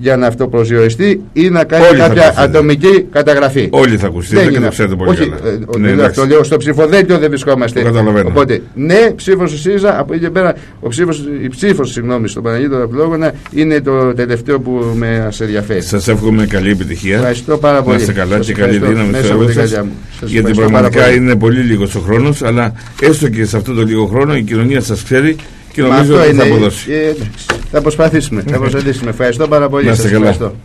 για να αυτοπροσδιοριστεί ή να κάνει Όλοι θα κάποια ακουστείτε. ατομική καταγραφή. Όλοι θα ακουστείτε και είναι το ξέρετε αυτό. πολύ Όχι, καλά. ε, ο- Ναι, το- εντάξει. το λέω στο ψηφοδέλτιο δεν βρισκόμαστε. Το καταλαβαίνω. Οπότε, ναι, ψήφος του ΣΥΡΙΖΑ, από εκεί και πέρα ο ψήφος, η ψήφος στον Παναγίτο Δρακουλόγωνα είναι το τελευταίο που με ενδιαφέρει. Σας εύχομαι καλή επιτυχία. Ευχαριστώ πάρα πολύ. Να είστε καλά Σας και καλή ευχαριστώ δύναμη μέσα στο από έργο την σας, καρδιά μου. Σας Γιατί ευχαριστώ πάρα πραγματικά πολύ. είναι πολύ λίγος ο χρόνος, αλλά έστω και σε αυτό το λίγο χρόνο η κοινωνία σας ξέρει και Μα νομίζω αυτό ότι θα είναι- αποδώσει. ε, θα προσπαθήσουμε. θα προσπαθήσουμε. Ευχαριστώ πάρα πολύ. Να είστε Σας καλά. ευχαριστώ.